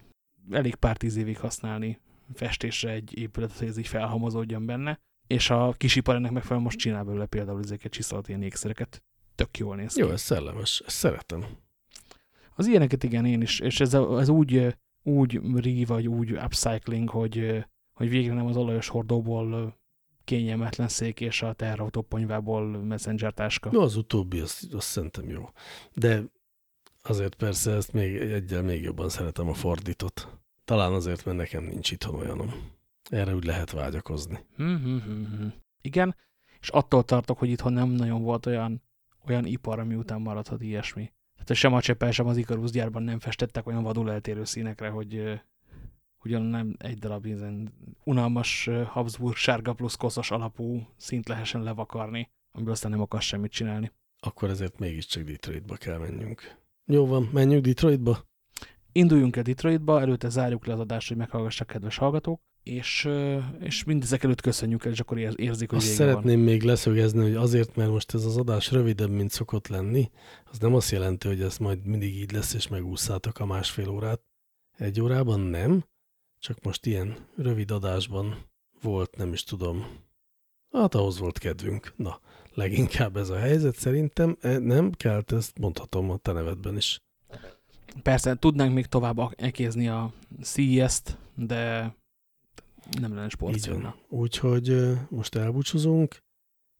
Elég pár tíz évig használni festésre egy épületet, hogy ez így felhamozódjon benne, és a kisipar ennek megfelelően most csinál belőle például ezeket csiszolt ilyen ékszereket. Tök jól néz ki. Jó, ez szellemes, ezt szeretem. Az ilyeneket igen, én is, és ez, ez úgy, úgy re vagy úgy upcycling, hogy, hogy végre nem az olajos hordóból kényelmetlen szék és a teherautó ponyvából messenger táska. No, az utóbbi, azt, azt szerintem jó. De azért persze ezt még egyel még jobban szeretem a fordított. Talán azért, mert nekem nincs itthon olyanom. Erre úgy lehet vágyakozni. Hmm. Igen, és attól tartok, hogy itthon nem nagyon volt olyan, olyan ipar, ami után maradhat ilyesmi. Tehát sem a Csepel, sem az Icarus gyárban nem festettek olyan vadul eltérő színekre, hogy ugyan nem egy darab ilyen unalmas Habsburg sárga plusz koszos alapú szint lehessen levakarni, amiből aztán nem akarsz semmit csinálni. Akkor ezért mégiscsak Detroitba kell menjünk. Jó van, menjünk Detroitba? Induljunk el Detroitba, előtte zárjuk le az adást, hogy meghallgassak kedves hallgatók, és, és mindezek előtt köszönjük el, és akkor érzik, hogy Azt szeretném van. még leszögezni, hogy azért, mert most ez az adás rövidebb, mint szokott lenni, az nem azt jelenti, hogy ez majd mindig így lesz, és megúszátok a másfél órát. Egy órában nem, csak most ilyen rövid adásban volt, nem is tudom. Hát ahhoz volt kedvünk. Na, leginkább ez a helyzet szerintem. E, nem kell, ezt mondhatom a te nevedben is. Persze, tudnánk még tovább ekézni a CES-t, de nem lenne sportcélna. Úgyhogy most elbúcsúzunk,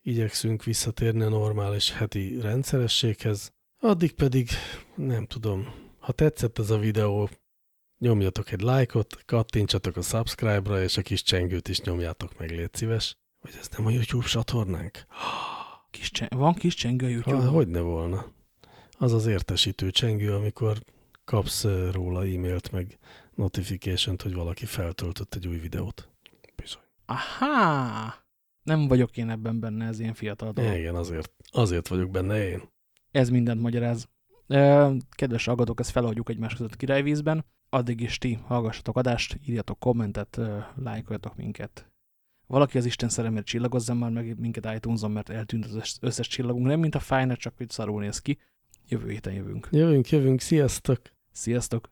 igyekszünk visszatérni a normális heti rendszerességhez, addig pedig nem tudom, ha tetszett ez a videó, nyomjatok egy lájkot, kattintsatok a subscribe-ra, és a kis csengőt is nyomjátok meg, légy szíves. Vagy ez nem a YouTube csatornánk? Kis van kis csengő a YouTube-on? Hogy ne volna. Az az értesítő csengő, amikor kapsz róla e-mailt, meg notification hogy valaki feltöltött egy új videót. Bizony. Aha! Nem vagyok én ebben benne, ez ilyen fiatal dolog. Igen, azért, azért vagyok benne én. Ez mindent magyaráz. Kedves hallgatók, ezt feladjuk egymás között királyvízben. Addig is ti hallgassatok adást, írjatok kommentet, lájkoljatok minket. Valaki az Isten szeremért csillagozzon már meg minket itunes mert eltűnt az összes csillagunk. Nem, mint a fájna, csak hogy szarul néz ki. Jövő héten jövünk. Jövünk, jövünk. Sziasztok! Sziasztok!